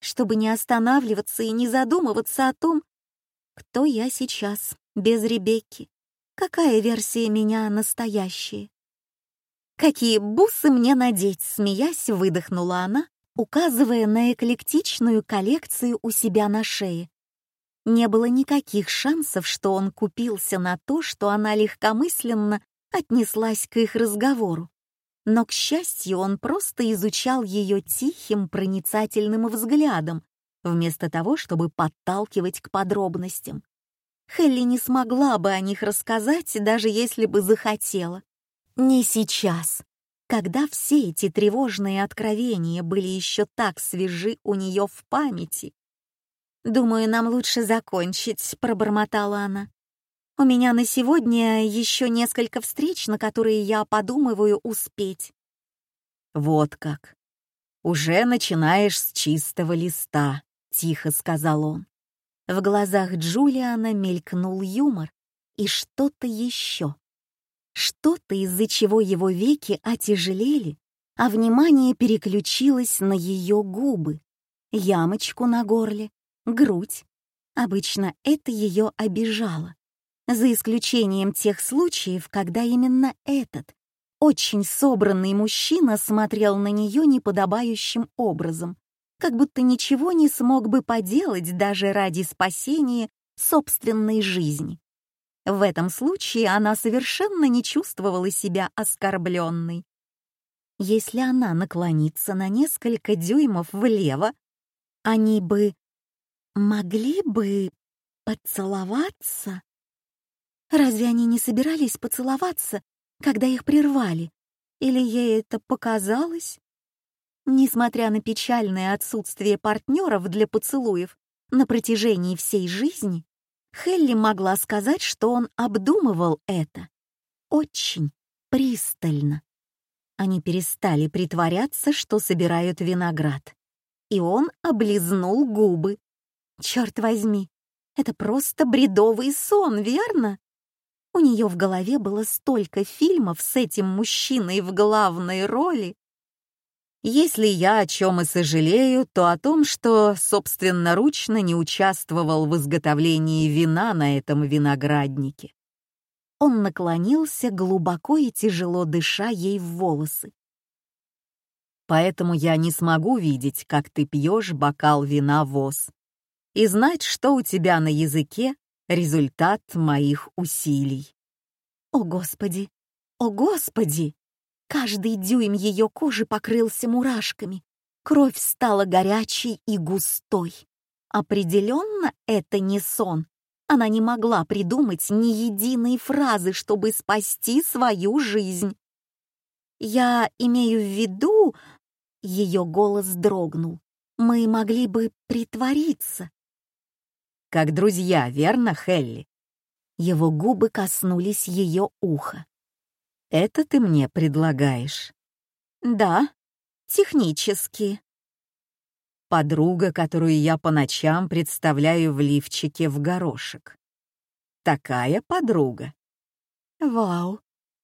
Чтобы не останавливаться и не задумываться о том, кто я сейчас, без Ребекки. Какая версия меня настоящая? «Какие бусы мне надеть?» — смеясь, выдохнула она, указывая на эклектичную коллекцию у себя на шее. Не было никаких шансов, что он купился на то, что она легкомысленно отнеслась к их разговору. Но, к счастью, он просто изучал ее тихим, проницательным взглядом, вместо того, чтобы подталкивать к подробностям. Хелли не смогла бы о них рассказать, даже если бы захотела. Не сейчас, когда все эти тревожные откровения были еще так свежи у нее в памяти. «Думаю, нам лучше закончить», — пробормотала она. «У меня на сегодня еще несколько встреч, на которые я подумываю успеть». «Вот как. Уже начинаешь с чистого листа», — тихо сказал он. В глазах Джулиана мелькнул юмор и что-то еще. Что-то, из-за чего его веки отяжелели, а внимание переключилось на ее губы, ямочку на горле, грудь. Обычно это ее обижало, за исключением тех случаев, когда именно этот, очень собранный мужчина смотрел на нее неподобающим образом как будто ничего не смог бы поделать даже ради спасения собственной жизни. В этом случае она совершенно не чувствовала себя оскорбленной. Если она наклонится на несколько дюймов влево, они бы могли бы поцеловаться. Разве они не собирались поцеловаться, когда их прервали? Или ей это показалось? Несмотря на печальное отсутствие партнеров для поцелуев на протяжении всей жизни, Хелли могла сказать, что он обдумывал это очень пристально. Они перестали притворяться, что собирают виноград. И он облизнул губы. Черт возьми, это просто бредовый сон, верно? У нее в голове было столько фильмов с этим мужчиной в главной роли. Если я о чем и сожалею, то о том, что собственноручно не участвовал в изготовлении вина на этом винограднике. Он наклонился, глубоко и тяжело дыша ей в волосы. «Поэтому я не смогу видеть, как ты пьешь бокал вина воз, и знать, что у тебя на языке — результат моих усилий». «О, Господи! О, Господи!» Каждый дюйм ее кожи покрылся мурашками. Кровь стала горячей и густой. Определенно, это не сон. Она не могла придумать ни единой фразы, чтобы спасти свою жизнь. «Я имею в виду...» Ее голос дрогнул. «Мы могли бы притвориться». «Как друзья, верно, Хелли?» Его губы коснулись ее уха. Это ты мне предлагаешь? Да, технически. Подруга, которую я по ночам представляю в лифчике в горошек. Такая подруга. Вау,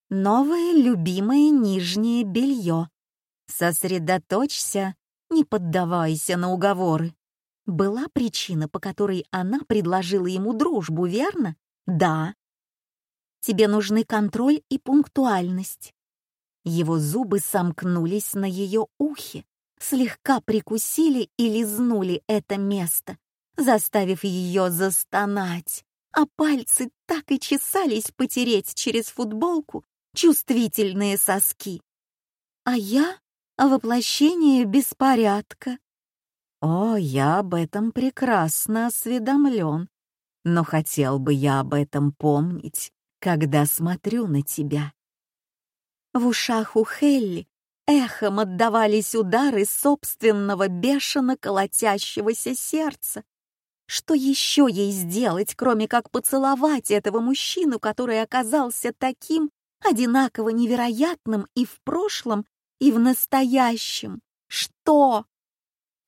новое любимое нижнее белье. Сосредоточься, не поддавайся на уговоры. Была причина, по которой она предложила ему дружбу, верно? Да, Тебе нужны контроль и пунктуальность». Его зубы сомкнулись на ее ухе, слегка прикусили и лизнули это место, заставив ее застонать, а пальцы так и чесались потереть через футболку чувствительные соски. А я — воплощение беспорядка. О, я об этом прекрасно осведомлен, но хотел бы я об этом помнить когда смотрю на тебя. В ушах у Хелли эхом отдавались удары собственного бешено колотящегося сердца. Что еще ей сделать, кроме как поцеловать этого мужчину, который оказался таким одинаково невероятным и в прошлом, и в настоящем? Что?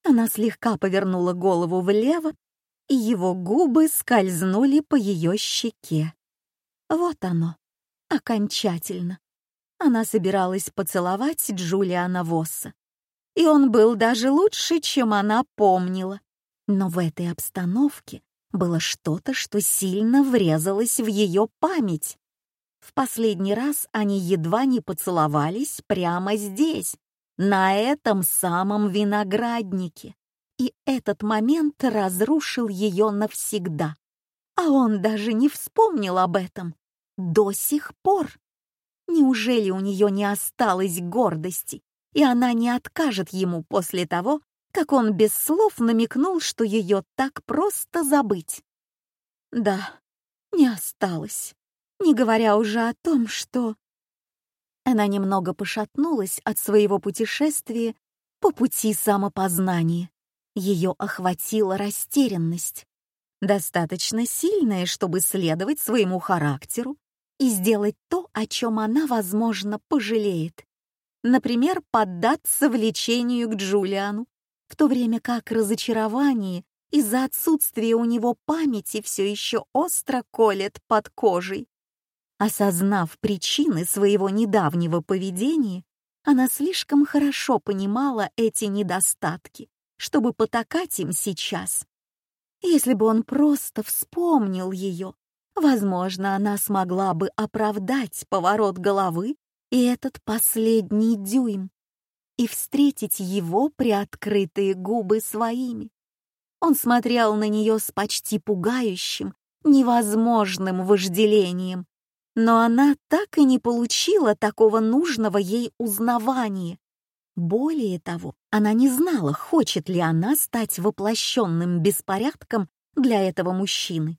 Она слегка повернула голову влево, и его губы скользнули по ее щеке. Вот оно, окончательно. Она собиралась поцеловать Джулиана Восса. И он был даже лучше, чем она помнила. Но в этой обстановке было что-то, что сильно врезалось в ее память. В последний раз они едва не поцеловались прямо здесь, на этом самом винограднике. И этот момент разрушил ее навсегда а он даже не вспомнил об этом. До сих пор. Неужели у нее не осталось гордости, и она не откажет ему после того, как он без слов намекнул, что ее так просто забыть? Да, не осталось, не говоря уже о том, что... Она немного пошатнулась от своего путешествия по пути самопознания. Ее охватила растерянность достаточно сильная, чтобы следовать своему характеру и сделать то, о чем она, возможно, пожалеет. Например, поддаться влечению к Джулиану, в то время как разочарование из-за отсутствия у него памяти все еще остро колет под кожей. Осознав причины своего недавнего поведения, она слишком хорошо понимала эти недостатки, чтобы потакать им сейчас. Если бы он просто вспомнил ее, возможно, она смогла бы оправдать поворот головы и этот последний дюйм и встретить его приоткрытые губы своими. Он смотрел на нее с почти пугающим, невозможным вожделением, но она так и не получила такого нужного ей узнавания, более того, она не знала, хочет ли она стать воплощенным беспорядком для этого мужчины.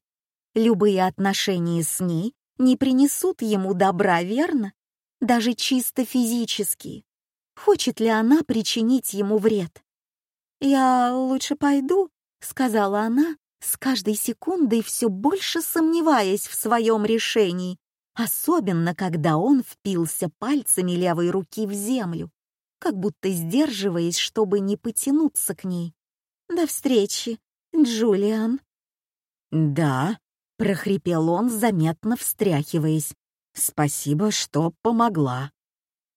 Любые отношения с ней не принесут ему добра, верно? Даже чисто физические. Хочет ли она причинить ему вред? «Я лучше пойду», — сказала она, с каждой секундой все больше сомневаясь в своем решении, особенно когда он впился пальцами левой руки в землю, как будто сдерживаясь, чтобы не потянуться к ней. «До встречи, Джулиан». «Да», — прохрипел он, заметно встряхиваясь. «Спасибо, что помогла».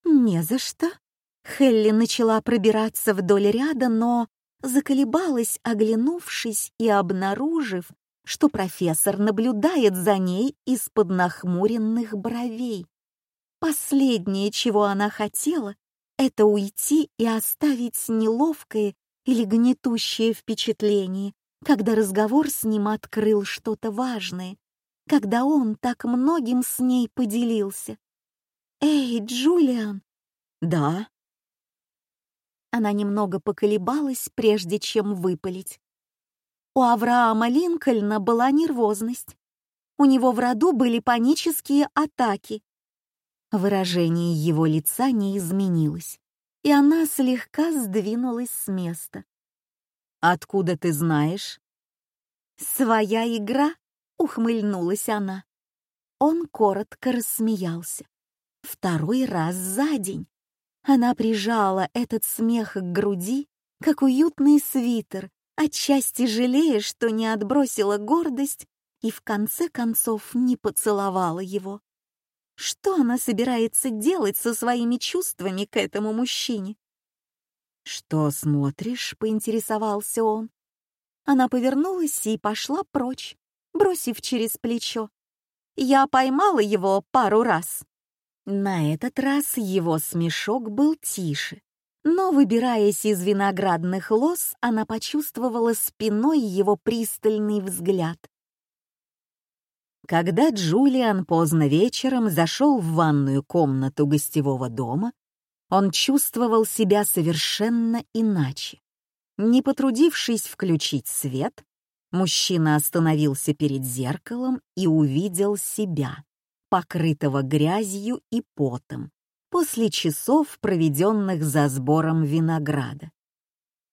«Не за что». Хелли начала пробираться вдоль ряда, но заколебалась, оглянувшись и обнаружив, что профессор наблюдает за ней из-под нахмуренных бровей. Последнее, чего она хотела, это уйти и оставить неловкое или гнетущее впечатление, когда разговор с ним открыл что-то важное, когда он так многим с ней поделился. «Эй, Джулиан!» «Да?» Она немного поколебалась, прежде чем выпалить. У Авраама Линкольна была нервозность. У него в роду были панические атаки. Выражение его лица не изменилось, и она слегка сдвинулась с места. «Откуда ты знаешь?» «Своя игра?» — ухмыльнулась она. Он коротко рассмеялся. Второй раз за день. Она прижала этот смех к груди, как уютный свитер, отчасти жалея, что не отбросила гордость и в конце концов не поцеловала его. Что она собирается делать со своими чувствами к этому мужчине? «Что смотришь?» — поинтересовался он. Она повернулась и пошла прочь, бросив через плечо. Я поймала его пару раз. На этот раз его смешок был тише, но, выбираясь из виноградных лоз, она почувствовала спиной его пристальный взгляд. Когда Джулиан поздно вечером зашел в ванную комнату гостевого дома, он чувствовал себя совершенно иначе. Не потрудившись включить свет, мужчина остановился перед зеркалом и увидел себя, покрытого грязью и потом, после часов, проведенных за сбором винограда.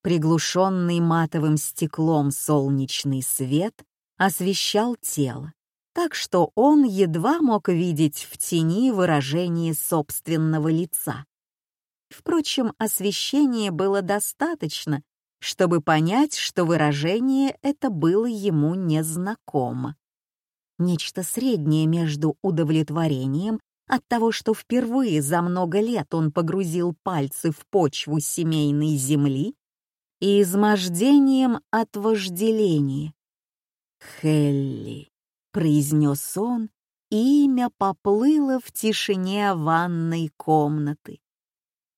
Приглушенный матовым стеклом солнечный свет освещал тело, так что он едва мог видеть в тени выражение собственного лица. Впрочем, освещения было достаточно, чтобы понять, что выражение это было ему незнакомо. Нечто среднее между удовлетворением от того, что впервые за много лет он погрузил пальцы в почву семейной земли, и измождением от вожделения. «Хелли», — произнес он, и имя поплыло в тишине ванной комнаты.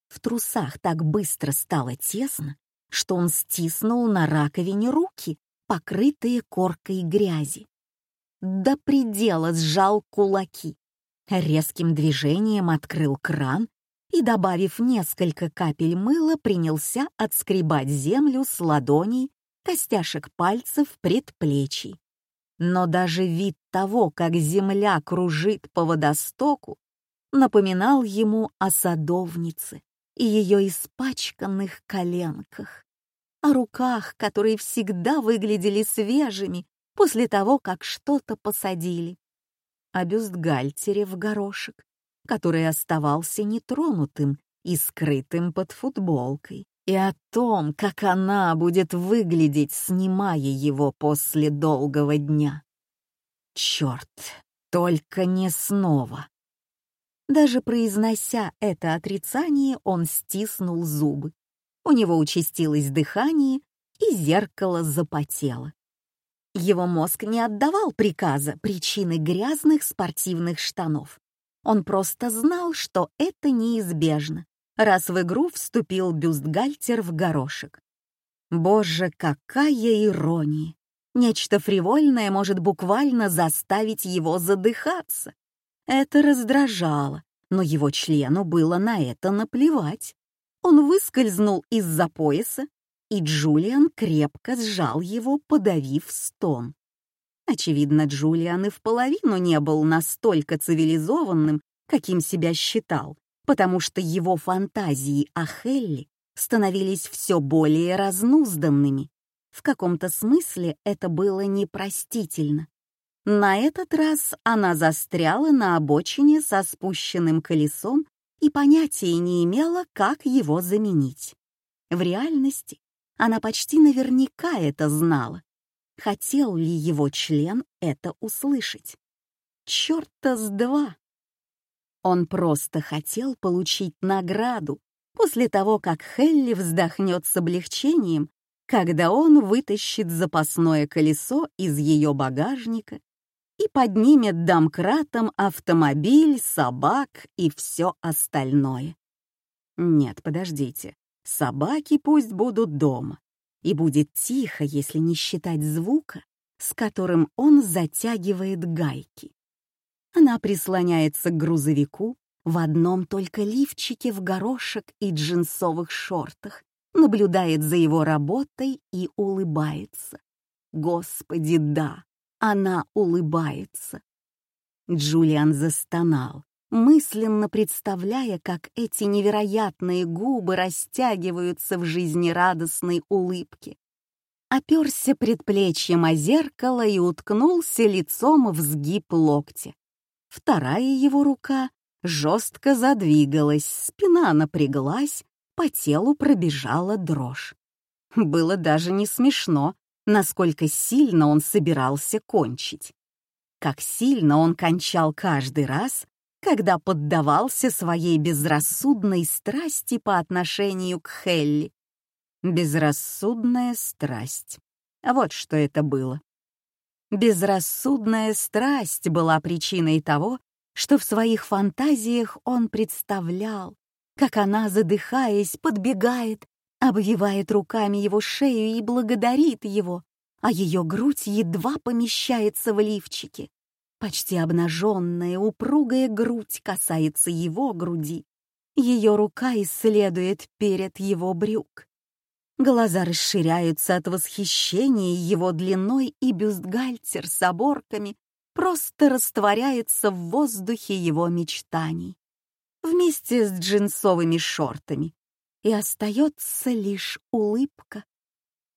В трусах так быстро стало тесно, что он стиснул на раковине руки, покрытые коркой грязи. До предела сжал кулаки. Резким движением открыл кран и, добавив несколько капель мыла, принялся отскребать землю с ладоней, костяшек пальцев, предплечий. Но даже вид того, как земля кружит по водостоку, напоминал ему о садовнице и ее испачканных коленках, о руках, которые всегда выглядели свежими после того, как что-то посадили о бюстгальтере в горошек, который оставался нетронутым и скрытым под футболкой, и о том, как она будет выглядеть, снимая его после долгого дня. Черт, только не снова. Даже произнося это отрицание, он стиснул зубы. У него участилось дыхание, и зеркало запотело. Его мозг не отдавал приказа причины грязных спортивных штанов. Он просто знал, что это неизбежно, раз в игру вступил бюстгальтер в горошек. Боже, какая ирония! Нечто фривольное может буквально заставить его задыхаться. Это раздражало, но его члену было на это наплевать. Он выскользнул из-за пояса и Джулиан крепко сжал его, подавив стон. Очевидно, Джулиан и в половину не был настолько цивилизованным, каким себя считал, потому что его фантазии о Хелли становились все более разнузданными. В каком-то смысле это было непростительно. На этот раз она застряла на обочине со спущенным колесом и понятия не имела, как его заменить. В реальности она почти наверняка это знала. Хотел ли его член это услышать? Чёрта с два! Он просто хотел получить награду после того, как Хелли вздохнет с облегчением, когда он вытащит запасное колесо из ее багажника и поднимет домкратом автомобиль, собак и все остальное. Нет, подождите. Собаки пусть будут дома. И будет тихо, если не считать звука, с которым он затягивает гайки. Она прислоняется к грузовику в одном только лифчике в горошек и джинсовых шортах, наблюдает за его работой и улыбается. Господи, да, она улыбается. Джулиан застонал, мысленно представляя, как эти невероятные губы растягиваются в жизнерадостной улыбке. Оперся предплечьем о зеркало и уткнулся лицом в сгиб локтя. Вторая его рука жестко задвигалась, спина напряглась, по телу пробежала дрожь. Было даже не смешно, насколько сильно он собирался кончить. Как сильно он кончал каждый раз, когда поддавался своей безрассудной страсти по отношению к Хелли. Безрассудная страсть. Вот что это было. Безрассудная страсть была причиной того, что в своих фантазиях он представлял, как она, задыхаясь, подбегает, обвивает руками его шею и благодарит его, а ее грудь едва помещается в лифчике. Почти обнаженная, упругая грудь касается его груди. Ее рука исследует перед его брюк. Глаза расширяются от восхищения его длиной, и бюстгальтер с оборками просто растворяется в воздухе его мечтаний. Вместе с джинсовыми шортами. И остается лишь улыбка.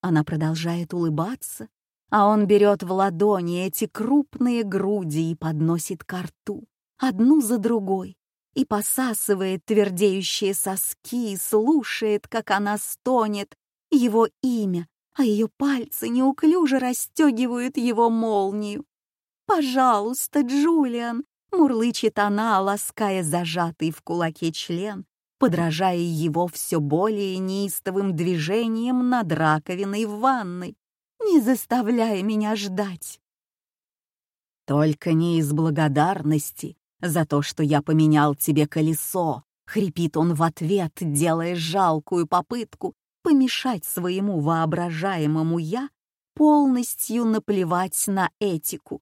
Она продолжает улыбаться, а он берет в ладони эти крупные груди и подносит ко рту, одну за другой, и посасывает твердеющие соски и слушает, как она стонет его имя, а ее пальцы неуклюже расстегивают его молнию. «Пожалуйста, Джулиан!» — мурлычет она, лаская зажатый в кулаке член, подражая его все более неистовым движением над раковиной в ванной не заставляй меня ждать. Только не из благодарности за то, что я поменял тебе колесо, хрипит он в ответ, делая жалкую попытку помешать своему воображаемому «я» полностью наплевать на этику.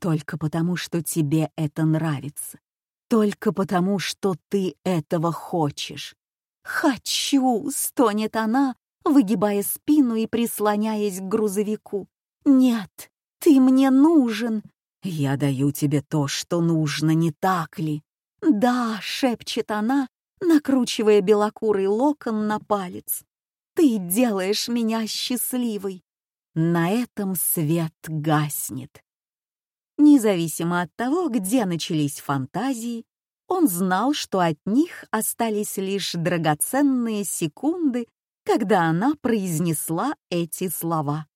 Только потому, что тебе это нравится. Только потому, что ты этого хочешь. «Хочу!» — стонет она, выгибая спину и прислоняясь к грузовику. «Нет, ты мне нужен!» «Я даю тебе то, что нужно, не так ли?» «Да», — шепчет она, накручивая белокурый локон на палец. «Ты делаешь меня счастливой!» На этом свет гаснет. Независимо от того, где начались фантазии, он знал, что от них остались лишь драгоценные секунды когда она произнесла эти слова.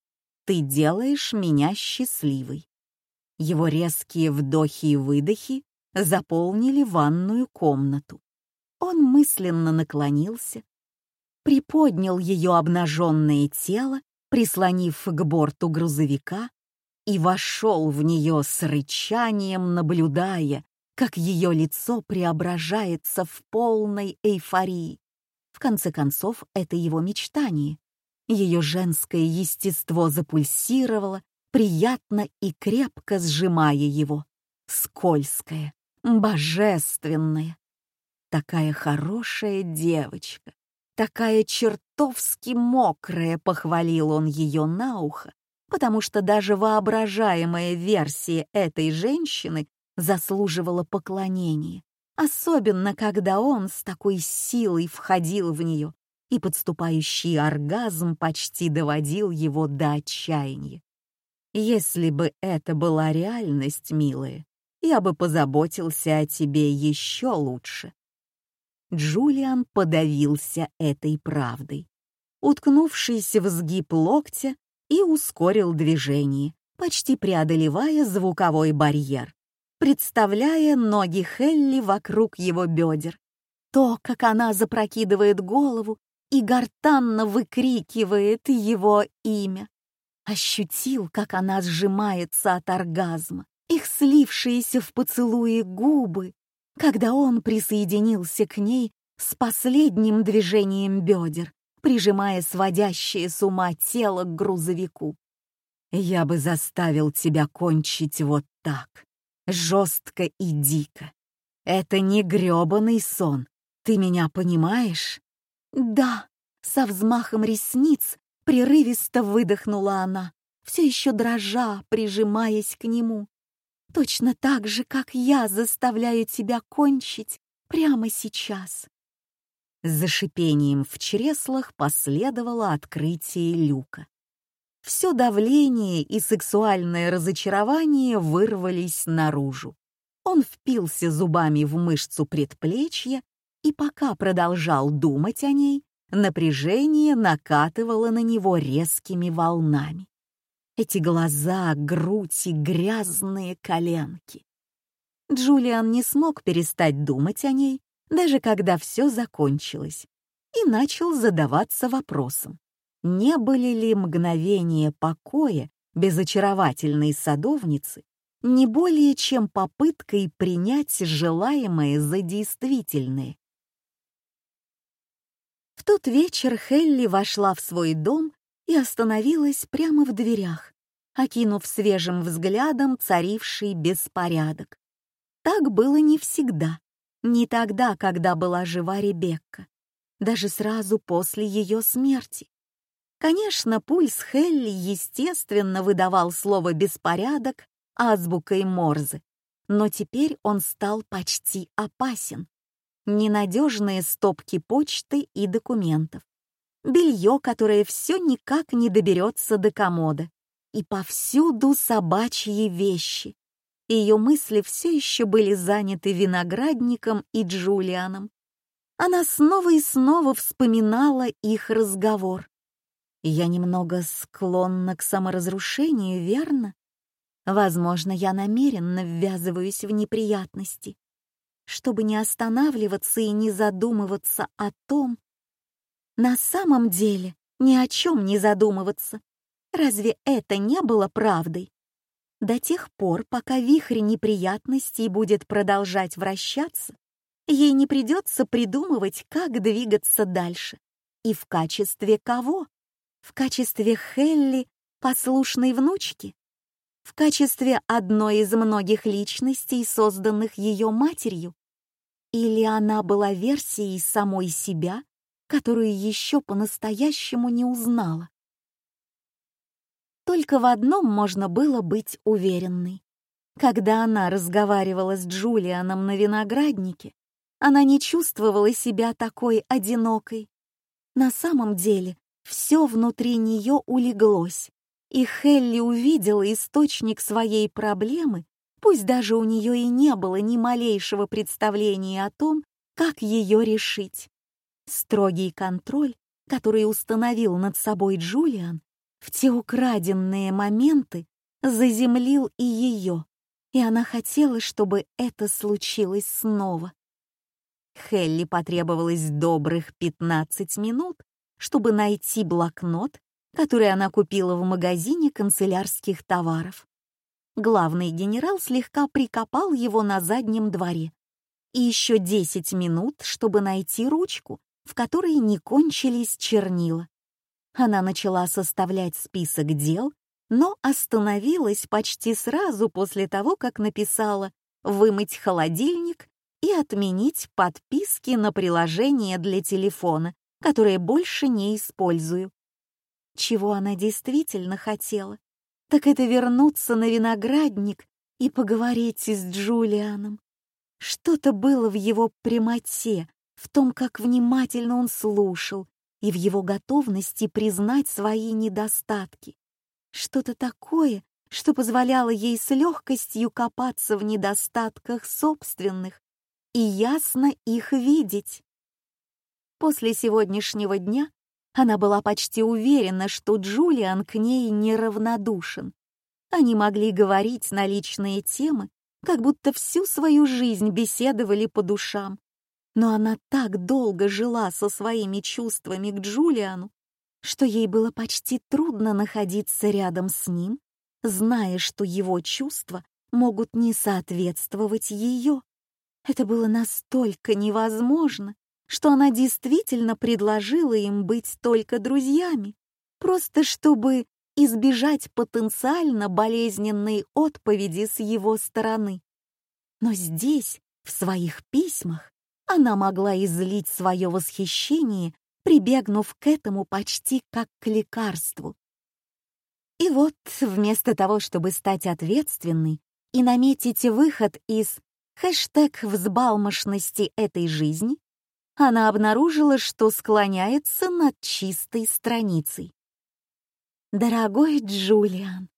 «Ты делаешь меня счастливой». Его резкие вдохи и выдохи заполнили ванную комнату. Он мысленно наклонился, приподнял ее обнаженное тело, прислонив к борту грузовика, и вошел в нее с рычанием, наблюдая, как ее лицо преображается в полной эйфории. В конце концов, это его мечтание. Ее женское естество запульсировало, приятно и крепко сжимая его. Скользкое, божественное. Такая хорошая девочка, такая чертовски мокрая, похвалил он ее на ухо, потому что даже воображаемая версия этой женщины заслуживала поклонения особенно когда он с такой силой входил в нее, и подступающий оргазм почти доводил его до отчаяния. Если бы это была реальность, милая, я бы позаботился о тебе еще лучше. Джулиан подавился этой правдой, уткнувшись в сгиб локтя и ускорил движение, почти преодолевая звуковой барьер, представляя ноги Хелли вокруг его бедер. То, как она запрокидывает голову и гортанно выкрикивает его имя. Ощутил, как она сжимается от оргазма, их слившиеся в поцелуе губы, когда он присоединился к ней с последним движением бедер, прижимая сводящее с ума тело к грузовику. «Я бы заставил тебя кончить вот так, жестко и дико. Это не грёбаный сон, ты меня понимаешь?» «Да», — со взмахом ресниц прерывисто выдохнула она, все еще дрожа, прижимаясь к нему. «Точно так же, как я заставляю тебя кончить прямо сейчас». За шипением в чреслах последовало открытие люка. Все давление и сексуальное разочарование вырвались наружу. Он впился зубами в мышцу предплечья и пока продолжал думать о ней, напряжение накатывало на него резкими волнами. Эти глаза, грудь и грязные коленки. Джулиан не смог перестать думать о ней, даже когда все закончилось, и начал задаваться вопросом, не были ли мгновения покоя без очаровательной садовницы не более чем попыткой принять желаемое за действительное. В тот вечер Хелли вошла в свой дом и остановилась прямо в дверях, окинув свежим взглядом царивший беспорядок. Так было не всегда, не тогда, когда была жива Ребекка, даже сразу после ее смерти. Конечно, пульс Хелли естественно выдавал слово «беспорядок» азбукой Морзе, но теперь он стал почти опасен ненадежные стопки почты и документов, белье, которое все никак не доберется до комода, и повсюду собачьи вещи. Ее мысли все еще были заняты виноградником и Джулианом. Она снова и снова вспоминала их разговор. «Я немного склонна к саморазрушению, верно? Возможно, я намеренно ввязываюсь в неприятности чтобы не останавливаться и не задумываться о том, на самом деле ни о чем не задумываться. Разве это не было правдой? До тех пор, пока вихрь неприятностей будет продолжать вращаться, ей не придется придумывать, как двигаться дальше. И в качестве кого? В качестве Хелли, послушной внучки? В качестве одной из многих личностей, созданных ее матерью? Или она была версией самой себя, которую еще по-настоящему не узнала? Только в одном можно было быть уверенной. Когда она разговаривала с Джулианом на винограднике, она не чувствовала себя такой одинокой. На самом деле, все внутри нее улеглось, и Хелли увидела источник своей проблемы Пусть даже у нее и не было ни малейшего представления о том, как ее решить. Строгий контроль, который установил над собой Джулиан, в те украденные моменты заземлил и ее, и она хотела, чтобы это случилось снова. Хелли потребовалось добрых 15 минут, чтобы найти блокнот, который она купила в магазине канцелярских товаров главный генерал слегка прикопал его на заднем дворе. И еще десять минут, чтобы найти ручку, в которой не кончились чернила. Она начала составлять список дел, но остановилась почти сразу после того, как написала «вымыть холодильник» и отменить подписки на приложение для телефона, которые больше не использую. Чего она действительно хотела? так это вернуться на виноградник и поговорить с Джулианом. Что-то было в его прямоте, в том, как внимательно он слушал, и в его готовности признать свои недостатки. Что-то такое, что позволяло ей с легкостью копаться в недостатках собственных и ясно их видеть. После сегодняшнего дня она была почти уверена, что Джулиан к ней неравнодушен. Они могли говорить на личные темы, как будто всю свою жизнь беседовали по душам. Но она так долго жила со своими чувствами к Джулиану, что ей было почти трудно находиться рядом с ним, зная, что его чувства могут не соответствовать ее. Это было настолько невозможно, что она действительно предложила им быть только друзьями, просто чтобы избежать потенциально болезненной отповеди с его стороны. Но здесь, в своих письмах, она могла излить свое восхищение, прибегнув к этому почти как к лекарству. И вот, вместо того, чтобы стать ответственной и наметить выход из хэштег взбалмошности этой жизни, она обнаружила, что склоняется над чистой страницей. «Дорогой Джулиан,